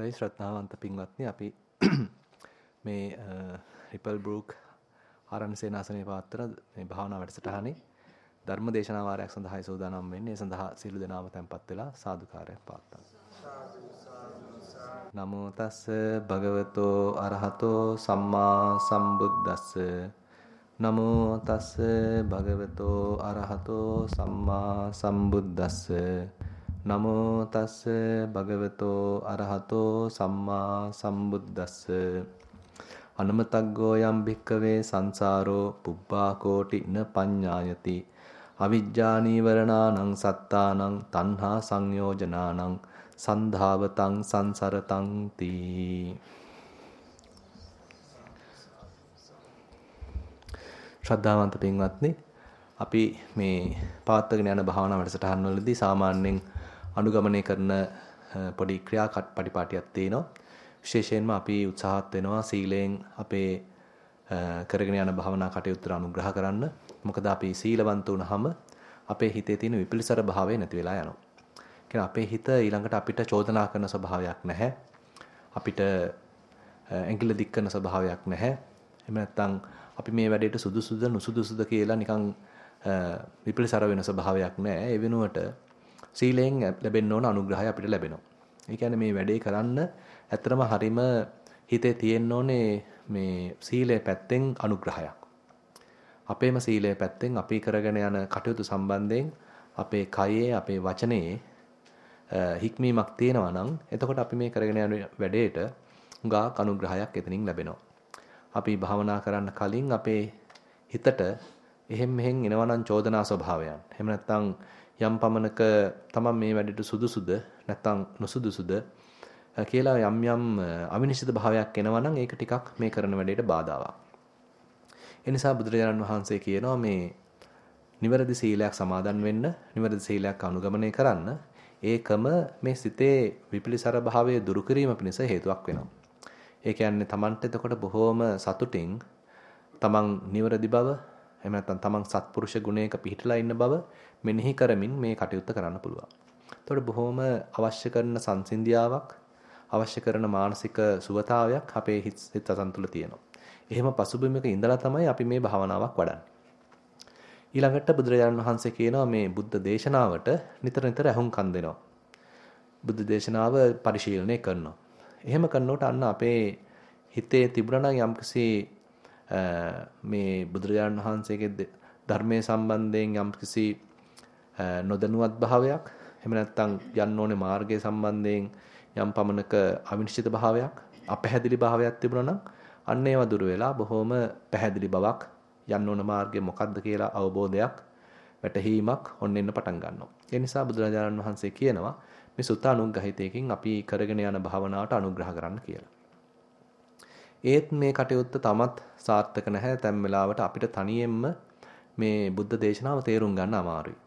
හොඳයි ශ්‍රද්ධාවන්ත පින්වත්නි අපි මේ රිපල් බෲක් ආරණ්‍ය සේනාසනේ පාත්‍ර මේ භාවනා වැඩසටහනේ ධර්ම දේශනා වාරයක් සඳහායි සූදානම් වෙන්නේ. ඒ සඳහා සියලු දෙනාම tempත් වෙලා සාදුකාරයක් පාත්තා. නමෝ තස්ස භගවතෝ අරහතෝ සම්මා සම්බුද්දස්ස නමෝ තස්ස භගවතෝ අරහතෝ සම්මා සම්බුද්දස්ස නමෝ තස්ස භගවතෝ අරහතෝ සම්මා සම්බුද්දස්ස. අනමතග්ගෝ යම් භික්කවේ සංසාරෝ පුබ්බා කෝටි න පඤ්ඤායති. අවිජ්ජා නීවරණානං සත්තානං තණ්හා සංයෝජනානං සන්ධාවතං සංසරතං තී. ශ්‍රද්ධාවන්ත පින්වත්නි අපි මේ පවත්වගෙන යන භාවනා වැඩසටහන් වලදී සාමාන්‍යයෙන් අනුගමනය කරන පොඩි ක්‍රියා පටිපාටියක් තියෙනවා. විශේෂයෙන්ම අපි උත්සාහත් වෙනවා සීලයෙන් අපේ කරගෙන යන භවනා කටයුතු අනුග්‍රහ කරන්න. මොකද අපි සීලවන්ත වුනහම අපේ හිතේ තියෙන විපිලිසර භාවය නැති වෙලා යනවා. කියන්නේ අපේ හිත ඊළඟට අපිට චෝදනා කරන ස්වභාවයක් නැහැ. අපිට ඇඟිල්ල දික් කරන ස්වභාවයක් නැහැ. එහෙම නැත්නම් අපි මේ වැඩේට සුදුසුද නුසුදුසුද කියලා නිකන් විපිලිසර වෙන ස්වභාවයක් නැහැ. ඒ වෙනුවට සීලයෙන් ලැබෙන්න ඕන අනුග්‍රහය අපිට ලැබෙනවා. ඒ කියන්නේ මේ වැඩේ කරන්න ඇත්තටම හරීම හිතේ තියෙන්න ඕනේ මේ සීලය පැත්තෙන් අනුග්‍රහයක්. අපේම සීලය පැත්තෙන් අපි කරගෙන යන කටයුතු සම්බන්ධයෙන් අපේ කයේ අපේ වචනේ හික්මීමක් තියෙනවා නම් එතකොට අපි මේ කරගෙන යන වැඩේට උගා අනුග්‍රහයක් එතනින් ලැබෙනවා. අපි භාවනා කරන්න කලින් අපේ හිතට එහෙම් මෙහෙන් එනවනම් චෝදනා ස්වභාවයන්. එහෙම නැත්නම් යම් පමණක තමන් මේ වැඩේට සුදුසුද නැත්නම් නුසුදුසුද කියලා යම් යම් අවිනිශ්චිත භාවයක් එනවා නම් ඒක ටිකක් මේ කරන වැඩේට බාධාවක්. ඒ නිසා බුදුරජාණන් වහන්සේ කියනවා මේ නිවැරදි සීලයක් සමාදන් වෙන්න, නිවැරදි සීලයක් අනුගමනය කරන්න ඒකම මේ සිතේ විපිලිසර භාවය දුරු කිරීම පිණිස හේතුවක් වෙනවා. ඒ කියන්නේ Tamanට එතකොට බොහෝම සතුටින් තමන් නිවැරදි බව එහෙම නැත්නම් තමන් සත්පුරුෂ ගුණයක පිහිටලා ඉන්න බව මෙනෙහි කරමින් මේ කටයුත්ත කරන්න පුළුවන්. එතකොට බොහොම අවශ්‍ය කරන සංසිඳියාවක් අවශ්‍ය කරන මානසික සුවතාවයක් අපේ හිත සතන් තුළ තියෙනවා. එහෙම පසුබිමක ඉඳලා තමයි අපි මේ භාවනාවක් වඩන්නේ. ඊළඟට බුදුරජාණන් වහන්සේ කියනවා මේ බුද්ධ දේශනාවට නිතර නිතර අහුම්කම් දෙනවා. බුද්ධ දේශනාව පරිශීලනය කරනවා. එහෙම කරනකොට අන්න අපේ හිතේ තිබුණා නම් යම්කිසි මේ බුදුරජාණන් වහන්සේගේ ධර්මයේ සම්බන්ධයෙන් යම්කිසි නොදැනුවත් භාවයක් එහෙම නැත්නම් යන්න ඕනේ මාර්ගය සම්බන්ධයෙන් යම් පමණක අවිනිශ්චිත භාවයක් අපැහැදිලි භාවයක් තිබුණා නම් අන්න ඒවා දුර වෙලා බොහොම පැහැදිලි බවක් යන්න ඕන මාර්ගය මොකක්ද කියලා අවබෝධයක් වැටහීමක් ඔන්න එන්න පටන් ගන්නවා. ඒ නිසා බුදුරජාණන් වහන්සේ කියනවා මේ සුත්තානුග්‍රහිතයකින් අපි කරගෙන යන භාවනාවට අනුග්‍රහ කරන්න කියලා. ඒත් මේ කටයුත්ත තමත් සාර්ථක නැහැ. තැම් වෙලාවට අපිට තනියෙන්ම මේ බුද්ධ දේශනාව තේරුම් ගන්න අමාරුයි.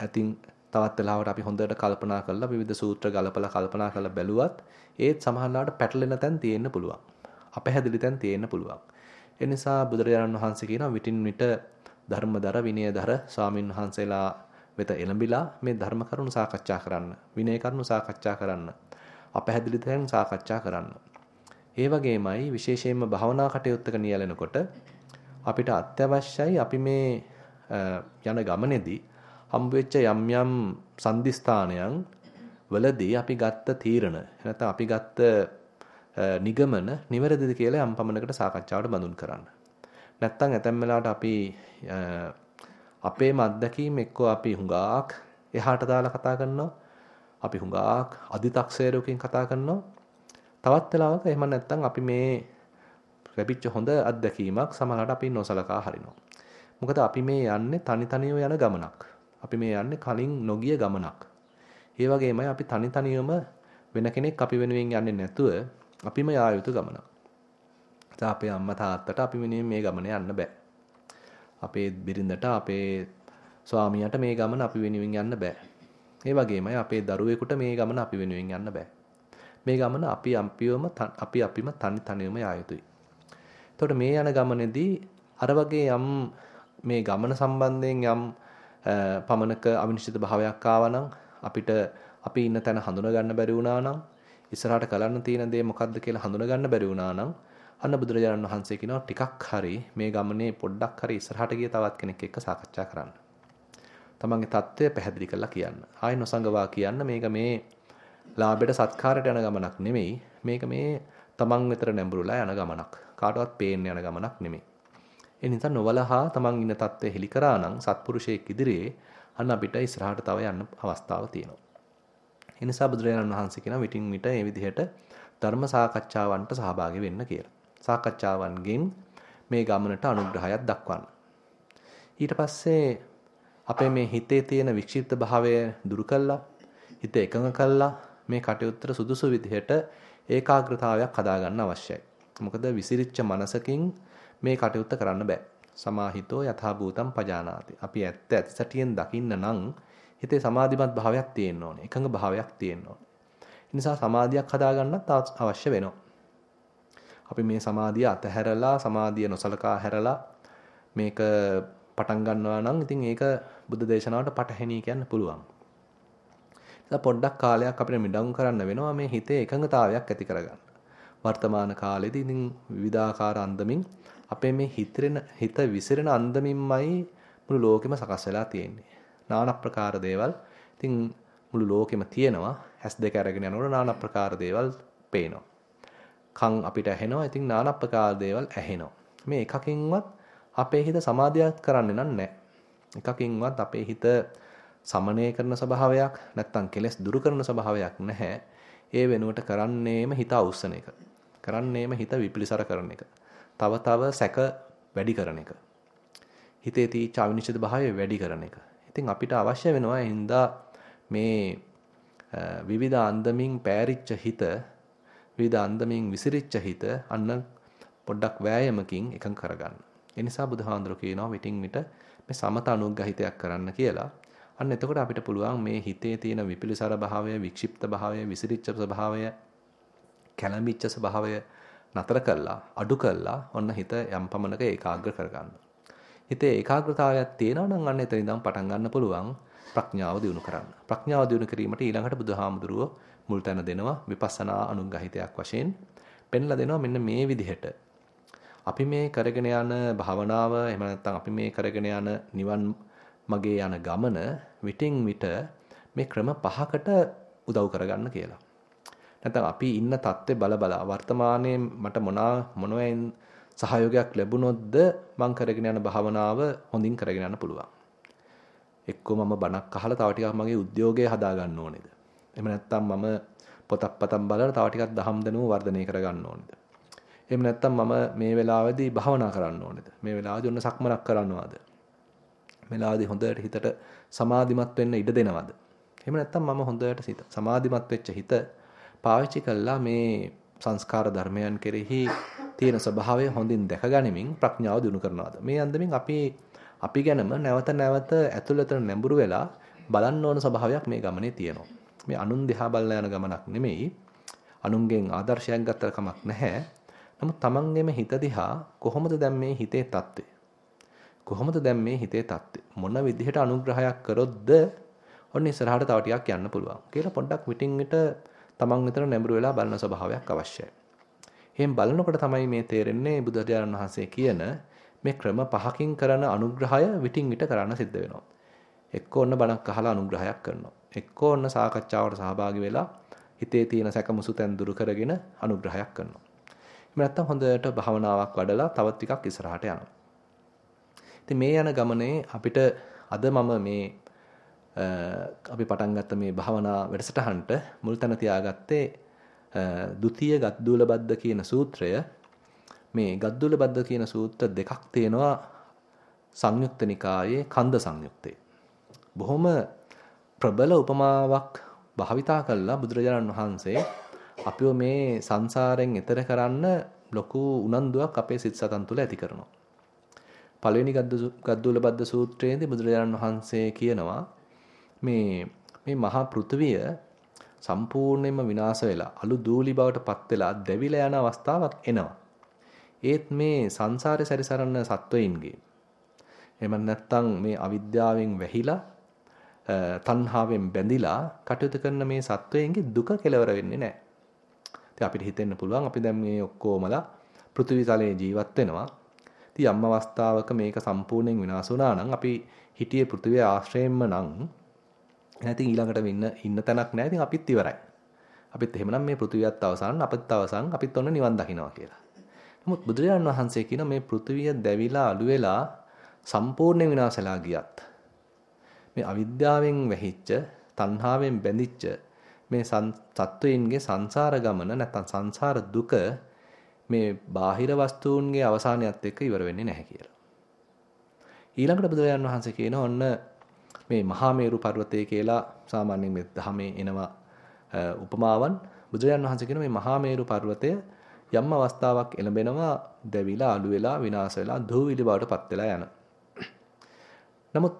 ඇතින් තවත් වෙලාවට අපි හොඳට කල්පනා කරලා විවිධ සූත්‍ර ගලපලා කල්පනා කරලා බැලුවත් ඒත් සමහරවිට පැටලෙන තැන් තියෙන්න පුළුවන්. අපැහැදිලි තැන් තියෙන්න පුළුවන්. ඒ නිසා බුදුරජාණන් වහන්සේ කියනවා විටින් විට ධර්මදර විනයදර ස්වාමින් වහන්සේලා වෙත එළඹිලා මේ ධර්ම කරුණු සාකච්ඡා කරන්න. විනය කරුණු සාකච්ඡා කරන්න. අපැහැදිලි තැන් සාකච්ඡා කරන්න. ඒ වගේමයි විශේෂයෙන්ම භවනා කටයුත්තක නියැලෙනකොට අපිට අත්‍යවශ්‍යයි අපි මේ යන ගමනේදී හම්බ වෙච්ච යම් යම් සම්දිස්ථානයන් වලදී අපි ගත්ත තීරණ නැත්නම් අපි ගත්ත නිගමන නිවැරදිද කියලා යම් පමණකට සාකච්ඡාවට බඳුන් කරන්න. නැත්නම් ඇතැම් වෙලාවට අපි අපේම අත්දැකීම් එක්කෝ අපි හුඟාක් එහාට දාලා කතා කරනවා. අපි හුඟාක් අදි탁සේරකින් කතා කරනවා. තවත් වෙලාවක එහෙම නැත්නම් අපි මේ ලැබිච්ච හොඳ අත්දැකීමක් සමහරවිට අපි නොසලකා හරිනවා. මොකද අපි මේ යන්නේ තනි තනියම යන ගමනක්. අපි මේ යන්නේ කලින් නොගිය ගමනක්. ඒ වගේමයි අපි තනි තනියම වෙන කෙනෙක් අපි වෙනුවෙන් යන්නේ නැතුව අපිම යා යුතු ගමනක්. අපේ අම්මා තාත්තට අපි වෙනුවෙන් මේ ගමන යන්න බෑ. අපේ බිරිඳට අපේ ස්වාමියාට මේ ගමන අපි වෙනුවෙන් යන්න බෑ. ඒ වගේමයි අපේ දරුවෙකුට මේ ගමන අපි වෙනුවෙන් යන්න බෑ. මේ ගමන අපි අම්පියවම අපි අපිම තනි තනියම යා යුතුයි. එතකොට මේ යන ගමනේදී අර වගේ යම් මේ ගමන සම්බන්ධයෙන් යම් පමණක අවිනිශ්චිත භාවයක් ආවනම් අපිට අපි ඉන්න තැන හඳුනා ගන්න බැරි වුණා නම් ඉස්සරහට කරන්න තියෙන දේ මොකද්ද කියලා හඳුනා ගන්න බැරි වුණා නම් අන්න බුදුරජාණන් වහන්සේ කියනවා ටිකක් හරි මේ ගමනේ පොඩ්ඩක් හරි ඉස්සරහට ගිය තවත් කෙනෙක් එක්ක සාකච්ඡා කරන්න. තමන්ගේ தত্ত্বය පැහැදිලි කරලා කියන්න. ආයි නොසංගවා කියන්න මේක මේ ලාභයට සත්කාරයට යන ගමනක් නෙමෙයි. මේක මේ තමන් විතර නැඹුරුලා යන ගමනක්. කාටවත් පේන්න යන ගමනක් නෙමෙයි. ඒ නිසා නොවලහා තමන් ඉන්න தත්ත්වය හෙලි කරා නම් සත්පුරුෂයෙක් ඉදිරියේ අන්න අපිට ඉස්සරහට තව යන්න අවස්ථාව තියෙනවා. ඒ නිසා බුදුරජාණන් වහන්සේ කියන විටින් විට මේ විදිහට ධර්ම සාකච්ඡාවන්ට සහභාගී වෙන්න කියලා. සාකච්ඡාවන්ගෙන් මේ ගමනට අනුග්‍රහයක් දක්වන්න. ඊට පස්සේ අපේ මේ හිතේ තියෙන වික්ෂිප්ත භාවය දුරු කළා හිත එකඟ කළා මේ කටයුත්තට සුදුසු විදිහට ඒකාග්‍රතාවයක් හදාගන්න අවශ්‍යයි. මොකද විසිරිච්ච මනසකින් මේ කටයුත්ත කරන්න බෑ. සමාහිතෝ යථා භූතම් පජානාති. අපි ඇත්ත ඇත්තටියෙන් දකින්න නම් හිතේ සමාධිමත් භාවයක් තියෙන්න ඕනේ. එකඟ භාවයක් තියෙන්න ඕනේ. ඒ නිසා සමාධියක් හදාගන්නත් අවශ්‍ය වෙනවා. අපි මේ සමාධිය අතහැරලා සමාධිය නොසලකා හැරලා මේක පටන් ගන්නවා නම් ඉතින් ඒක බුද්ධ දේශනාවට පටහැනී කියන්න පුළුවන්. ඉතින් පොඩ්ඩක් කාලයක් අපිට මිඩංගු කරන්න වෙනවා මේ හිතේ එකඟතාවයක් ඇති කරගන්න. වර්තමාන කාලෙදී ඉතින් විවිධාකාර අන්දමින් අපේ මේ හිතෙන හිත විසිරෙන අන්දමින්මයි මුළු ලෝකෙම සකස් වෙලා තියෙන්නේ. নানা ප්‍රකාර දේවල් ඉතින් මුළු ලෝකෙම තියෙනවා. හැස් දෙක අරගෙන යනකොට নানা ප්‍රකාර දේවල් පේනවා. කන් අපිට ඇහෙනවා. ඉතින් নানা ප්‍රකාර දේවල් ඇහෙනවා. මේ එකකින්වත් අපේ හිත සමාධියක් කරන්නේ නැහැ. එකකින්වත් අපේ හිත සමනය කරන ස්වභාවයක් නැත්තම් කෙලස් දුරු කරන ස්වභාවයක් නැහැ. ඒ වෙනුවට කරන්නේම හිත අවුස්සන එක. කරන්නේම හිත විපිලිසර කරන එක. තව තව සැක වැඩි කරන එක. හිතේ තීච්ඡ අවිනිශ්චිත භාවය වැඩි කරන එක. ඉතින් අපිට අවශ්‍ය වෙනවා හින්දා මේ විවිධ අන්දමින් පෑරිච්ච හිත විවිධ අන්දමින් විසිරිච්ච හිත අන්න පොඩ්ඩක් වෑයමකින් එකඟ කරගන්න. ඒ නිසා බුදුහාඳුර කියනවා විටින් විට මේ සමත අනුග්‍රහිතයක් කරන්න කියලා. අන්න එතකොට අපිට පුළුවන් මේ හිතේ තියෙන විපිලිසර භාවය, වික්ෂිප්ත භාවය, විසිරිච්ච ස්වභාවය, කැළඹිච්ච ස්වභාවය නතර කළා, අඩු කළා ඔන්න හිත යම් පමණක ඒකාග්‍ර කරගන්න. හිතේ ඒකාග්‍රතාවයක් තියෙනවා නම් අන්න එතන ඉඳන් පටන් ගන්න පුළුවන් ප්‍රඥාව දියුණු කරන්න. ප්‍රඥාව දියුණු කිරීමට ඊළඟට බුදුහාමුදුරුවෝ මුල් තැන දෙනවා විපස්සනා අනුග්‍රහිතයක් වශයෙන් පෙන්ලා දෙනවා මෙන්න මේ විදිහට අපි මේ කරගෙන යන භාවනාව එහෙම නැත්නම් අපි මේ කරගෙන යන නිවන් මගේ යන ගමන විටින් විට මේ ක්‍රම පහකට උදව් කරගන්න කියලා. නැත්නම් අපි ඉන්න தත්ත්වේ බල බල වර්තමානයේ මට මොනවා මොනවෙන් සහයෝගයක් ලැබුණොත්ද මං කරගෙන යන භාවනාව හොඳින් කරගෙන යන්න පුළුවන්. එක්කෝ මම බණක් අහලා තව ටිකක් මගේ උද්‍යෝගය හදා ගන්න ඕනේද? එහෙම නැත්නම් මම පොතක් පතක් බලලා තව ටිකක් දහම් දැනුම වර්ධනය කරගන්න ඕනේද? එහෙම නැත්නම් මම මේ වෙලාවේදී භාවනා කරන්න ඕනේද? මේ වෙලාවේදී ඔන්න සක්මනක් කරන්නවද? මේ වෙලාවේදී හොඳට හිතට සමාධිමත් වෙන්න ඉඩ දෙනවද? එහෙම නැත්නම් මම හොඳට සිත සමාධිමත් වෙච්ච හිත පාවිච්චි කළා මේ සංස්කාර ධර්මයන් කෙරෙහි තියෙන ස්වභාවය හොඳින් දැකගනිමින් ප්‍රඥාව දිනු කරනවාද? මේ අන්දමින් අපි අපි ගැනම නැවත නැවත ඇතුළත නැඹුරු වෙලා බලන්න ඕන ස්වභාවයක් මේ ගමනේ තියෙනවා. මේ අනුන් දිහා බලලා යන ගමනක් නෙමෙයි. අනුන්ගෙන් ආදර්ශයක් ගත්තර කමක් නැහැ. නමුත් Tamangeම හිත දිහා කොහොමද දැන් මේ හිතේ தත්ත්වය? කොහොමද දැන් මේ හිතේ தත්ත්වය? මොන විදිහට අනුග්‍රහයක් කරොත්ද ඔන්න ඉස්සරහට තව ටිකක් යන්න පුළුවන් කියලා පොඩ්ඩක් විටින් විට Taman විතර නැඹුරු වෙලා බලන ස්වභාවයක් අවශ්‍යයි. එහෙන් බලනකොට තමයි මේ තේරෙන්නේ බුදුරජාණන් වහන්සේ කියන මේ ක්‍රම පහකින් කරන අනුග්‍රහය විටින් විට කරන්න සිද්ධ වෙනවා. එක්ක ඔන්න බණක් අහලා අනුග්‍රහයක් කරනවා. එක්කෝ ඔන්න සාකච්ඡාවට සහභාගී වෙලා හිතේ තියෙන සැකමුසු තැන් දුරු කරගෙන අනුග්‍රහයක් කරනවා. එහෙම නැත්නම් හොඳට භාවනාවක් වඩලා තවත් ටිකක් ඉස්සරහට යනවා. ඉතින් මේ යන ගමනේ අපිට අද මම මේ අපි පටන් ගත්ත මේ භාවනා වැඩසටහනට මුල් තැන තියාගත්තේ ဒ ුතිය ගද්දූල බද්ද කියන සූත්‍රය මේ ගද්දූල බද්ද කියන සූත්‍ර දෙකක් තියෙනවා සංයුක්ත නිකායේ කන්ද සංයුත්තේ. බොහොම ප්‍රබල උපමාවක් භාවිතා කළා බුදුරජාණන් වහන්සේ අපිව මේ සංසාරයෙන් එතර කරන්න ලොකු උනන්දුවක් අපේ සිත් සතන් තුළ ඇති කරනවා. පළවෙනි ගද්දුල බද්ද සූත්‍රයේදී බුදුරජාණන් වහන්සේ කියනවා මේ මේ මහා පෘථිවිය සම්පූර්ණයෙන්ම විනාශ වෙලා අලු දූලි බවට පත් වෙලා දැවිලා යන අවස්ථාවක් එනවා. ඒත් මේ සංසාරේ සැරිසරන සත්වයින්ගේ එහෙම නැත්නම් මේ අවිද්‍යාවෙන් වැහිලා තණ්හාවෙන් බැඳිලා කටයුතු කරන මේ සත්වයන්ගේ දුක කෙලවර වෙන්නේ නැහැ. ඉතින් අපිට හිතෙන්න පුළුවන් අපි දැන් මේ ඔක්කොමලා පෘථිවි තලයේ ජීවත් වෙනවා. ඉතින් යම් අවස්ථාවක මේක සම්පූර්ණයෙන් විනාශ වුණා නම් අපි හිටියේ පෘථිවිය ආශ්‍රයෙන්ම නම් එහෙනම් ඊළඟට ඉන්න ඉන්න තැනක් නැහැ. ඉතින් අපිත් ඉවරයි. අපිත් එහෙමනම් මේ පෘථිවියත් අවසන් අපිත් අවසන් අපිත් ඔන්න නිවන් දකින්නවා කියලා. නමුත් බුදුරජාණන් වහන්සේ කියන මේ පෘථිවිය දැවිලා අළු වෙලා සම්පූර්ණ විනාශලා ගියත් මේ අවිද්‍යාවෙන් වැහිච්ච, තණ්හාවෙන් බැඳිච්ච මේ සත්වයින්ගේ සංසාර ගමන නැත්නම් සංසාර දුක මේ බාහිර වස්තුන්ගේ අවසානයත් එක්ක ඉවර වෙන්නේ නැහැ කියලා. ඊළඟට බුදුරජාණන් වහන්සේ කියන ඔන්න මේ මහා මේරු පර්වතය කියලා සාමාන්‍යයෙන් මේ ධමේ එනවා උපමාවන් බුදුරජාණන් වහන්සේ කියන මේ මහා මේරු පර්වතය යම් අවස්ථාවක් එළඹෙනවා දැවිලා අළු වෙලා විනාශ වෙලා දූවිලි බවට පත් වෙලා යන. නමුත්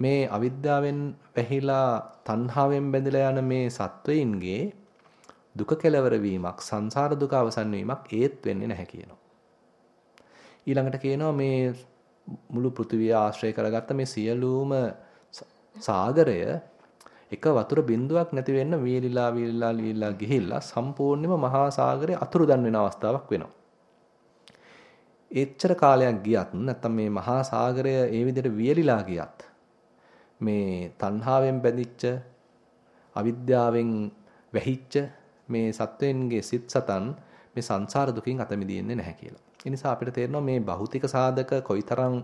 මේ අවිද්‍යාවෙන් වැහිලා තණ්හාවෙන් බැඳලා යන මේ සත්වයින්ගේ දුක කෙලවර වීමක් සංසාර දුක අවසන් වීමක් ඒත් වෙන්නේ නැහැ කියනවා. ඊළඟට කියනවා මේ මුළු පෘථිවිය ආශ්‍රය කරගත්ත මේ සියලුම සාගරය එක වතුර බිඳුවක් නැති වෙන්න වීලිලා වීලිලා වීලිලා ගිහිල්ලා සම්පූර්ණයෙන්ම මහා සාගරේ අතුරුදන් වෙන අවස්ථාවක් වෙනවා. එච්චර කාලයක් ගියත් නැත්තම් මේ මහා සාගරය ඒ විදිහට වියලිලා ගියත් මේ තණ්හාවෙන් බැඳිච්ච අවිද්‍යාවෙන් වැහිච්ච මේ සත්වෙන්ගේ සිත් සතන් මේ සංසාර දුකින් අත මිදෙන්නේ නැහැ කියලා. ඒ නිසා අපිට තේරෙනවා මේ භෞතික සාධක කොයිතරම්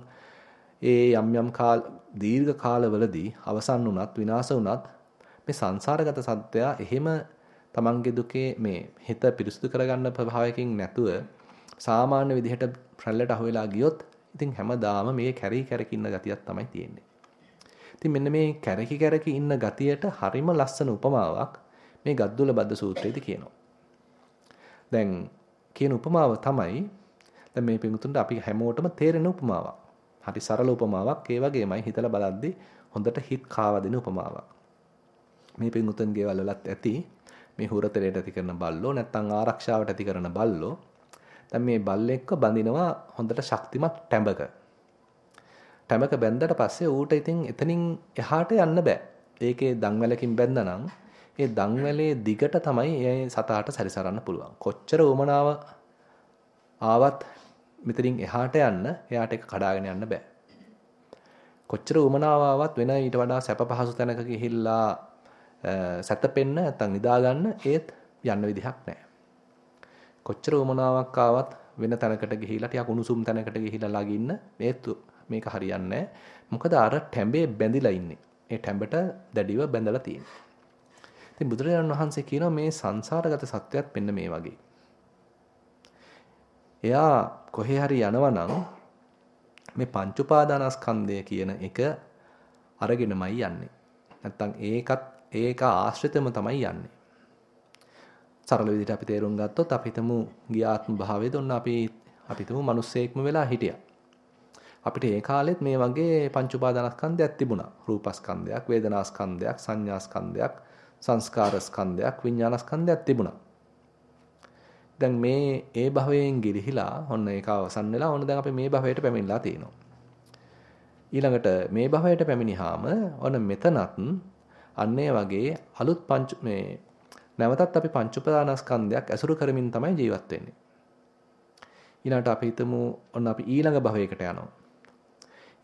ඒ යම් යම් කාල දීර්ඝ කාලවලදී අවසන් වුණත් විනාශ වුණත් මේ සංසාරගත සත්‍යය එහෙම තමන්ගේ දුකේ මේ හිත පිරිසුදු කරගන්න ප්‍රභාවයකින් නැතුව සාමාන්‍ය විදිහට රැල්ලට අහුවෙලා ගියොත් ඉතින් හැමදාම මේ කැරි කැරකි ඉන්න ගතියක් තමයි තියෙන්නේ. ඉතින් මෙන්න මේ කැරකි කැරකි ඉන්න ගතියට හරිම ලස්සන උපමාවක් මේ ගද්දුල බද්ද සූත්‍රයේදී කියනවා. දැන් කියන උපමාව තමයි දැන් මේ පිඟුතුන්ට අපි හැමෝටම තේරෙන උපමාවක්. හරි සරල උපමාවක්. ඒ වගේමයි හිතලා බලද්දි හොඳට හිත කාවා දෙන උපමාවක්. මේ පිඟුතුන් ගෙවල් වලත් ඇති මේ හුරතලයට ඇති කරන බල්ලෝ නැත්නම් ආරක්ෂාවට ඇති කරන බල්ලෝ දැන් මේ බල්ලෙක්ව බඳිනවා හොඳට ශක්තිමත් ටැඹක. ටැඹක බැන්දට පස්සේ ඌට ඉතින් එතනින් එහාට යන්න බෑ. ඒකේ දන්වැලකින් බැන්දනම් ඒ දන්වැලේ දිගට තමයි ඒ සතාට සැරිසරන්න පුළුවන්. කොච්චර උමනාව ආවත් මෙතනින් එහාට යන්න එයාට ඒක කඩාගෙන යන්න බෑ. කොච්චර උමනාව ආවත් වෙන ඊට වඩා සැප පහසු තැනක ගිහිල්ලා සැතපෙන්න නැත්නම් නිදා ගන්න ඒත් යන්න විදිහක් නැහැ. කොච්චර උමනාවක් ආවත් වෙන තැනකට ගිහිල්ලා ටිකක් උණුසුම් තැනකට ගිහිල්ලා ලගින්න ඒත් මේක හරියන්නේ මොකද අර ටැඹේ බැඳිලා ඉන්නේ. ඒ ටැඹට දැඩිව බැඳලා තියෙන්නේ. ඉතින් බුදුරජාණන් වහන්සේ කියනවා මේ සංසාරගත සත්‍යයත් මෙන්න මේ වගේ. එයා කොහේ හරි යනවා නම් මේ පංච උපාදානස්කන්ධය කියන එක අරගෙනමයි යන්නේ. නැත්තම් ඒකත් ඒක ආශ්‍රිතම තමයි යන්නේ. සරල විදිහට අපි තේරුම් ගත්තොත් අපි හිතමු ගියාත්ම භාවයේද ඔන්න අපි අපි හිතමු මිනිස්සෙක්ම වෙලා හිටියා. අපිට ඒ කාලෙත් මේ වගේ පංච උපාදානස්කන්ධයක් තිබුණා. රූපස්කන්ධයක්, වේදනාස්කන්ධයක්, සංඥාස්කන්ධයක්, සංස්කාරස්කන්ධයක්, විඥානස්කන්ධයක් තිබුණා. දැන් මේ ඒ භවයෙන් ගිලිහිලා ඔන්න ඒක අවසන් වෙලා ඔන්න දැන් අපි මේ භවයට පැමිණලා තියෙනවා. ඊළඟට මේ භවයට පැමිණිහාම ඔන්න මෙතනත් අන්නේ වගේ අලුත් පංච මේ නැවතත් අපි පංච උපාදානස්කන්ධයක් ඇසුරු කරමින් තමයි ජීවත් වෙන්නේ. ඊළඟට අපි හිතමු ඔන්න අපි ඊළඟ භවයකට යනවා.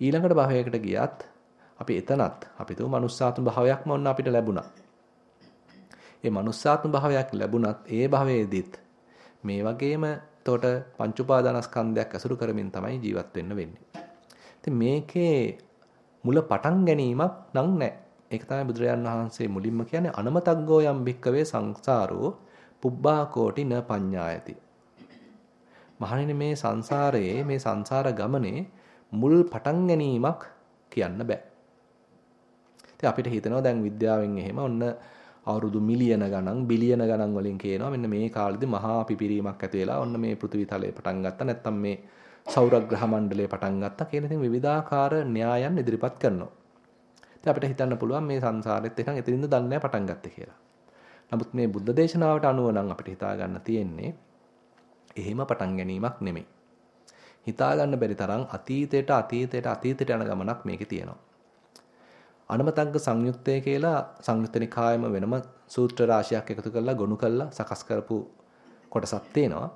ඊළඟට භවයකට ගියත් අපි එතනත් අපි තුමු මනුස්සාත්ම භාවයක්ම ඔන්න අපිට ලැබුණා. ඒ මනුස්සාත්ම භාවයක් ලැබුණත් ඒ භවයේදීත් මේ වගේම එතකොට පංච උපාදානස්කන්ධයක් ඇසුරු කරමින් තමයි ජීවත් වෙන්න වෙන්නේ. ඉතින් මේකේ මුල පටන් ගැනීමක් නම් නැහැ. ඒක තමයි බුදුරජාන් වහන්සේ මුලින්ම කියන්නේ අනමතග්ගෝ යම් භික්කවේ සංසාරෝ පුබ්බා කෝටි න පඤ්ඤායති. මහණෙනි මේ සංසාරයේ මේ සංසාර ගමනේ මුල් පටන් ගැනීමක් කියන්න බෑ. ඉතින් අපිට හිතෙනවා දැන් විද්‍යාවෙන් එහෙම ඔන්න අවුරුදු මිලියන ගණන් බිලියන ගණන් වලින් කියනවා මෙන්න මේ කාලෙදි මහා පිපිරීමක් ඇති වෙලා ඔන්න මේ පෘථිවි තලය පටන් ගත්තා නැත්නම් මේ සෞරග්‍රහ මණ්ඩලය පටන් ගත්තා කියලා ඉතින් විවිධාකාර න්‍යායන් ඉදිරිපත් කරනවා. ඉතින් අපිට හිතන්න පුළුවන් මේ සංසාරෙත් එකන් එතනින්ද දන්නේ පටන් ගත්තේ කියලා. නමුත් මේ බුද්ධ දේශනාවට අනුව නම් අපිට හිතා ගන්න තියෙන්නේ එහෙම පටන් ගැනීමක් නෙමෙයි. හිතා ගන්න බැරි තරම් අතීතයට අතීතයට අතීතයට යන ගමනක් මේකේ තියෙනවා. අනමතග්ග සංයුත්තය කියලා සංයුත්ත නිකායම වෙනම සූත්‍ර රාශියක් එකතු කරලා ගොනු කරලා සකස් කරපු කොටසක් තියෙනවා.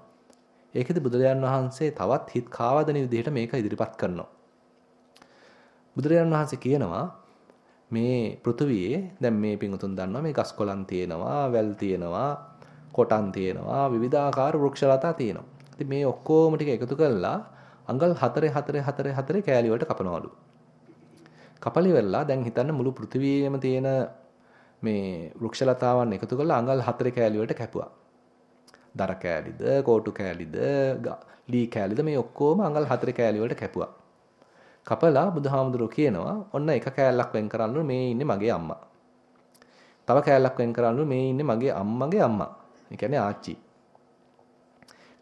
ඒකෙදි බුදුරජාන් වහන්සේ තවත් හිත කාවදන විදිහට මේක ඉදිරිපත් කරනවා. බුදුරජාන් වහන්සේ කියනවා මේ පෘථුවියේ දැන් මේ පිඟුතුන් දන්නවා මේ ගස් කොළන් තියෙනවා, වැල් තියෙනවා, කොටන් තියෙනවා, විවිධාකාර වෘක්ෂලතා තියෙනවා. ඉතින් මේ ඔක්කොම ටික එකතු කරලා අඟල් 4 4 4 4 කෑලි වලට කපනවලු. කපලි වෙලා දැන් හිතන්න මුළු පෘථිවියේම තියෙන මේ වෘක්ෂලතාවන් එකතු කරලා අඟල් 4 කෑලි වලට කැපුවා. දර කෑලිද, කෝටු කෑලිද, ලී කෑලිද මේ ඔක්කොම අඟල් 4 කෑලි වලට කැපුවා. කපලා බුදුහාමුදුරුවෝ කියනවා ඔන්න එක කෑල්ලක් වෙන් කරන්නු මේ ඉන්නේ මගේ අම්මා. තව කෑල්ලක් වෙන් කරන්නු මේ ඉන්නේ මගේ අම්මගේ අම්මා. ඒ කියන්නේ ආච්චි.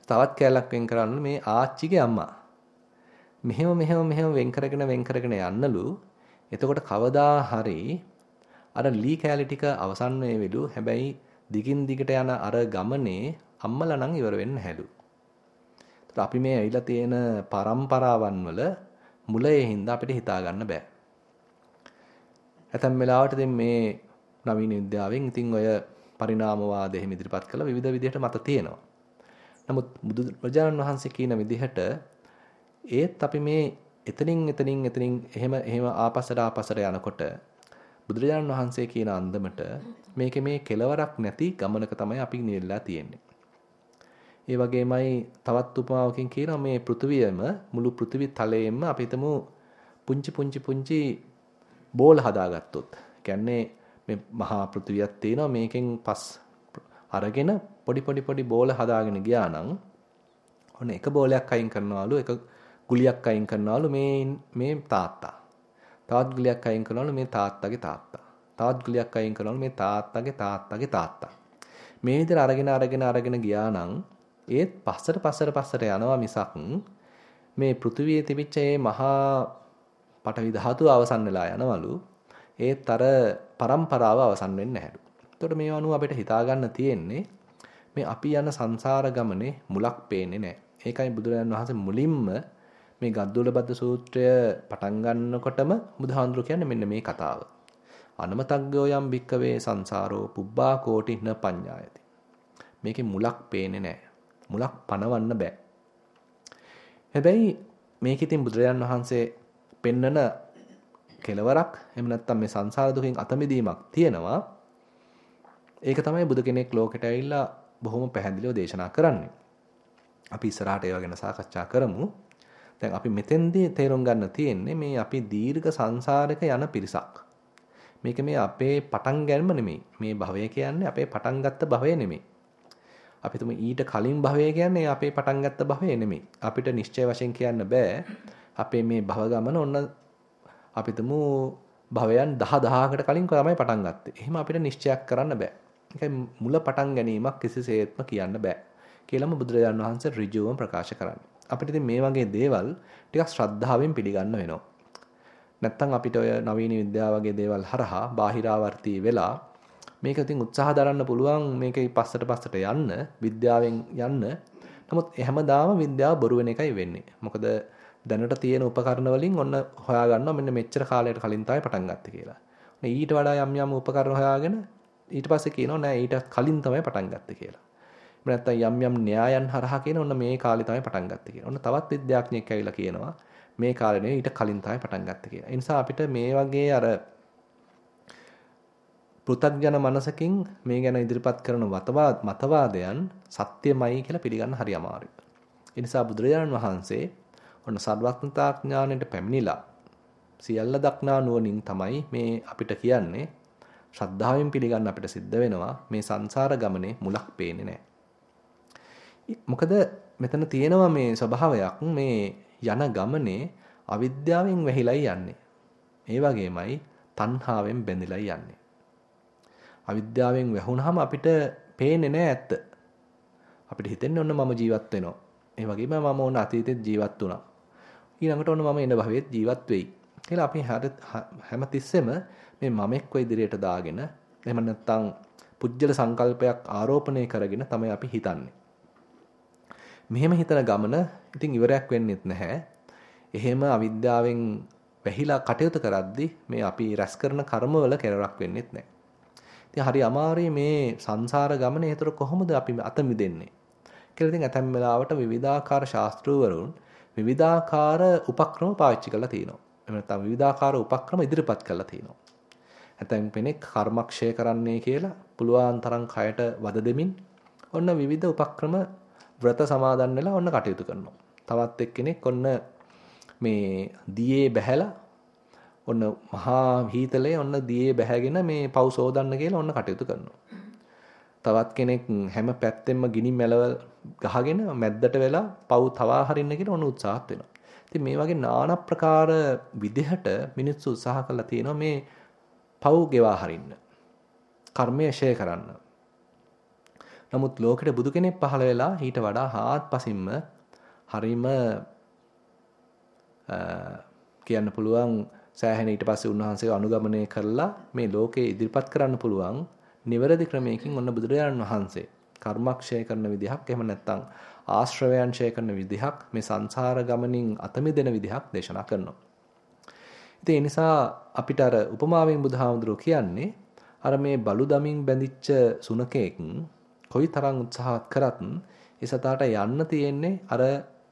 තවත් කෑල්ලක් වෙන් කරන්නු මේ ආච්චිගේ අම්මා. මෙහෙම මෙහෙම මෙහෙම වෙන් කරගෙන වෙන් කරගෙන යන්නලු. එතකොට කවදා හරි අර ලී කෑලි ටික අවසන් වෙවිලු. හැබැයි දිගින් දිගට යන අර ගමනේ අම්මලා නම් ඉවර වෙන්නේ නැහැලු. අපි මේ ඇවිල්ලා තියෙන પરම්පරාවන් වල මුලයේ හින්දා අපිට හිතා ගන්න බෑ. ඇතැම් වෙලාවට ඉතින් මේ නවීන විද්‍යාවෙන් ඉතින් ඔය පරිණාමවාදය එහෙම ඉදිරිපත් කළ විවිධ විදිහට මත තියෙනවා. නමුත් බුදුරජාණන් වහන්සේ කියන විදිහට ඒත් අපි මේ එතනින් එතනින් එතනින් එහෙම එහෙම ආපස්සට ආපස්සට යනකොට බුදුරජාණන් වහන්සේ කියන අන්දමට මේකේ මේ කෙලවරක් නැති ගමනක තමයි අපි නිවිලා තියෙන්නේ. ඒ වගේමයි තවත් උපමාවකින් කියනවා මේ පෘථුවියම මුළු පෘථිවි තලයෙන්ම අපි හිතමු පුංචි පුංචි පුංචි බෝල හදාගත්තොත්. කියන්නේ මේ මහා පෘථිවියක් තියෙනවා මේකෙන් පස් අරගෙන පොඩි පොඩි පොඩි බෝල හදාගෙන ගියා නම් ඔන්න එක බෝලයක් අයින් කරනවලු එක ගුලියක් අයින් කරනවලු මේ මේ තාත්තා. තවත් ගුලියක් අයින් කරනවලු මේ තාත්තගේ තාත්තා. තවත් ගුලියක් අයින් කරනවලු මේ තාත්තගේ තාත්තගේ තාත්තා. මේ විදිහට අරගෙන අරගෙන අරගෙන ගියා නම් ඒත් පස්සට පස්සට පස්සට යනවා මිසක් මේ පෘථිවියේ තිබිච්ච මේ මහා පටවි ධාතුව අවසන් වෙලා යනවලු. ඒත් අර પરම්පරාව අවසන් වෙන්නේ නැහැලු. එතකොට මේ අනුව අපිට හිතා ගන්න තියෙන්නේ මේ අපි යන සංසාර ගමනේ මුලක් පේන්නේ නැහැ. ඒකයි බුදුරජාණන් වහන්සේ මුලින්ම මේ ගද්දොලබද්ද සූත්‍රය පටන් ගන්නකොටම බුදුහාඳුර කියන්නේ මෙන්න මේ කතාව. අනමතග්ගෝ යම් භික්කවේ සංසාරෝ පුබ්බා කෝටි න පඤ්ඤායති. මේකේ මුලක් පේන්නේ නැහැ. මුලක් පනවන්න බෑ. හැබැයි මේක ඉතින් බුදුරජාන් වහන්සේ පෙන්නන කෙලවරක් එහෙම නැත්නම් මේ සංසාර දුකින් අත මිදීමක් තියෙනවා. ඒක තමයි බුදු කෙනෙක් ලෝකෙට ඇවිල්ලා බොහොම පැහැදිලිව දේශනා කරන්නේ. අපි ඉස්සරහට ඒවා ගැන සාකච්ඡා කරමු. දැන් අපි මෙතෙන්දී තේරුම් ගන්න තියෙන්නේ මේ අපි දීර්ඝ සංසාරයක යන පිරිසක්. මේක මේ අපේ පටන් ගැනීම නෙමෙයි. මේ භවය කියන්නේ අපේ පටන් ගත්ත භවය නෙමෙයි. අපි තුමු ඊට කලින් භවය කියන්නේ අපේ පටන් ගත්ත භවය නෙමෙයි. අපිට නිශ්චය වශයෙන් කියන්න බෑ. අපේ මේ භව ගමන ඔන්න අපි තුමු භවයන් 10 1000කට කලින් තමයි පටන් ගත්තේ. එහෙම අපිට නිශ්චයක් කරන්න බෑ. ඒකයි මුල පටන් ගැනීමක් කිසිසේත්ම කියන්න බෑ. කියලාම බුදුරජාණන් වහන්සේ ඍජුවම ප්‍රකාශ කරන්නේ. අපිට ඉතින් මේ වගේ දේවල් ටිකක් ශ්‍රද්ධාවෙන් පිළිගන්න වෙනවා. නැත්තම් අපිට ඔය නවීන විද්‍යාව වගේ දේවල් හරහා බාහිරාවර්තී වෙලා මේක ඉතින් උත්සාහ දරන්න පුළුවන් මේකේ පස්සට පස්සට යන්න විද්‍යාවෙන් යන්න. නමුත් හැමදාම විද්‍යාව බොරු වෙන එකයි වෙන්නේ. මොකද දැනට තියෙන උපකරණ වලින් ඔන්න හොයා ගන්නවා මෙන්න මෙච්චර කාලයකට කලින් තමයි පටන් ගත්තේ කියලා. ඊට වඩා යම් යම් උපකරණ හොයාගෙන ඊට පස්සේ කියනවා නෑ ඊට කලින් තමයි පටන් ගත්තේ කියලා. නැත්නම් යම් යම් න්‍යායන් හරහා කියන ඔන්න මේ කාලේ තමයි පටන් ගත්තේ කියලා. ඔන්න තවත් විද්‍යාඥයෙක් ඇවිල්ලා කියනවා මේ කාලේ නෙවෙයි ඊට කලින් තමයි පටන් ගත්තේ කියලා. ඒ නිසා අපිට මේ වගේ අර පෘථග්ජන මනසකින් මේ ගැන ඉදිරිපත් කරන මතවාදයන් සත්‍යමයි කියලා පිළිගන්න හරි අමාරුයි. ඒ නිසා බුදුරජාණන් වහන්සේ ඔන්න සර්වඥතා ඥාණයට පැමිණිලා සියල්ල දක්නා නුවණින් තමයි මේ අපිට කියන්නේ ශ්‍රද්ධාවෙන් පිළිගන්න අපිට සිද්ධ වෙනවා මේ සංසාර ගමනේ මුලක් පේන්නේ නැහැ. මොකද මෙතන තියෙනවා මේ ස්වභාවයක් මේ යන ගමනේ අවිද්‍යාවෙන් වැහිලා යන්නේ. ඒ වගේමයි තණ්හාවෙන් බැඳිලා යන්නේ. අවිද්‍යාවෙන් වැහුනහම අපිට පේන්නේ නැහැ ඇත්ත. අපිට හිතෙන්නේ ඔන්න මම ජීවත් වෙනවා. ඒ වගේම මම ඕන අතීතෙත් ජීවත් වුණා. ඊළඟට ඔන්න මම එන භවෙත් ජීවත් වෙයි. කියලා අපි හැමතිස්සෙම මේ මමෙක්ව ඉදිරියට දාගෙන එහෙම නැත්නම් පුජ්‍යල සංකල්පයක් ආරෝපණය කරගෙන තමයි අපි හිතන්නේ. මෙහෙම හිතන ගමන ඉතින් ඉවරයක් වෙන්නෙත් නැහැ. එහෙම අවිද්‍යාවෙන් වැහිලා කටයුතු කරද්දි මේ අපි රැස් කරන කර්මවල කෙලවරක් වෙන්නෙත් නැහැ. ඉතින් හරි අමාරුයි මේ සංසාර ගමනේ ඒතර කොහොමද අපි අත මිදෙන්නේ? කියලා ඉතින් ඇතැම් වෙලාවට විවිධාකාර ශාස්ත්‍රවරුන් විවිධාකාර උපක්‍රම පාවිච්චි කරලා තිනවා. එහෙම නැත්නම් විවිධාකාර උපක්‍රම ඉදිරිපත් කරලා තිනවා. ඇතැම් කෙනෙක් කර්මක්ෂය කරන්නේ කියලා පුළුවන් තරම් කයට වද දෙමින් ඔන්න විවිධ උපක්‍රම ව්‍රත සමාදන් වෙලා ඔන්න කටයුතු කරනවා. තවත් එක්කෙනෙක් ඔන්න මේ දියේ බැහැලා ඔන්න මහා හීතලේ ඔන්න දියේ බැහැගෙන මේ පව් සෝදන්න කියලා ඔන්න කටයුතු කරනවා. තවත් කෙනෙක් හැම පැත්තෙම ගිනි මැලවල් ගහගෙන මැද්දට වෙලා පව් තවා හරින්න කියලා ඔන්න උත්සාහත් වෙනවා. ඉතින් මේ වගේ নানা ප්‍රකාර විදිහට මිනිස්සු උත්සාහ කරලා තියෙනවා මේ පව් ගෙවා හරින්න. කර්මය ෂේ කරන්න. නමුත් ලෝකෙට බුදු කෙනෙක් පහළ වෙලා ඊට වඩා හාත්පසින්ම හරීම කියන්න පුළුවන් සෑහෙන ඊට පස්සේ උන්වහන්සේව අනුගමනය කරලා මේ ලෝකේ ඉදිරිපත් කරන්න පුළුවන් නිවැරදි ක්‍රමයකින් ඔන්න බුදුරජාණන් වහන්සේ කර්මක්ෂය කරන විදිහක් එහෙම නැත්නම් ආශ්‍රවයන් ඡය කරන විදිහක් මේ සංසාර ගමනින් අත මිදෙන විදිහක් දේශනා කරනවා. ඉතින් ඒ නිසා අපිට අර උපමාවෙන් බුදුහාමුදුරුවෝ කියන්නේ අර මේ බලු දමින් බැඳිච්ච සුනකෙක් කොයි තරම් උත්සාහවත් කරත් ඒ සතාට යන්න තියෙන්නේ අර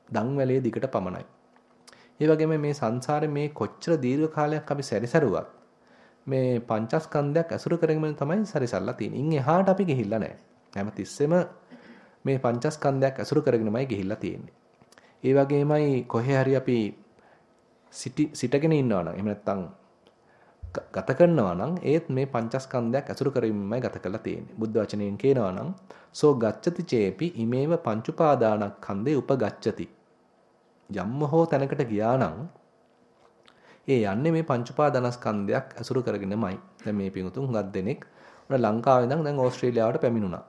දන්වැලේ දිගට පමණයි. ඒ වගේම මේ සංසාරේ මේ කොච්චර දීර්ඝ කාලයක් අපි සැරිසරුවත් මේ පංචස්කන්ධයක් ඇසුරු කරගෙන තමයි සැරිසල්ලා තියෙන්නේ. ඉන් එහාට අපි ගිහිල්ලා නැහැ. හැමතිස්සෙම මේ පංචස්කන්ධයක් ඇසුරු කරගෙනමයි ගිහිල්ලා තියෙන්නේ. ඒ වගේමයි කොහේ හරි අපි සිටි සිටගෙන ඉන්නවා නම් එහෙම නැත්නම් ගත කරනවා නම් ඒත් මේ පංචස්කන්ධයක් ඇසුරු කරමින්මයි ගත කරලා තියෙන්නේ. බුද්ධ වචනයෙන් කියනවා නම් සෝ ගච්ඡති චේපි ඉමේව පංචුපාදානස්කන්ධේ උපගච්ඡති. යම්ම හෝ තැනකට ගියා නම් ඒ යන්නේ මේ පංචුපාදානස්කන්ධයක් ඇසුරු කරගෙනමයි. දැන් මේ පිඟුතුන් හුඟක් දෙනෙක් උන ලංකාවේ ඉඳන් දැන් ඕස්ට්‍රේලියාවට පැමිණුණා.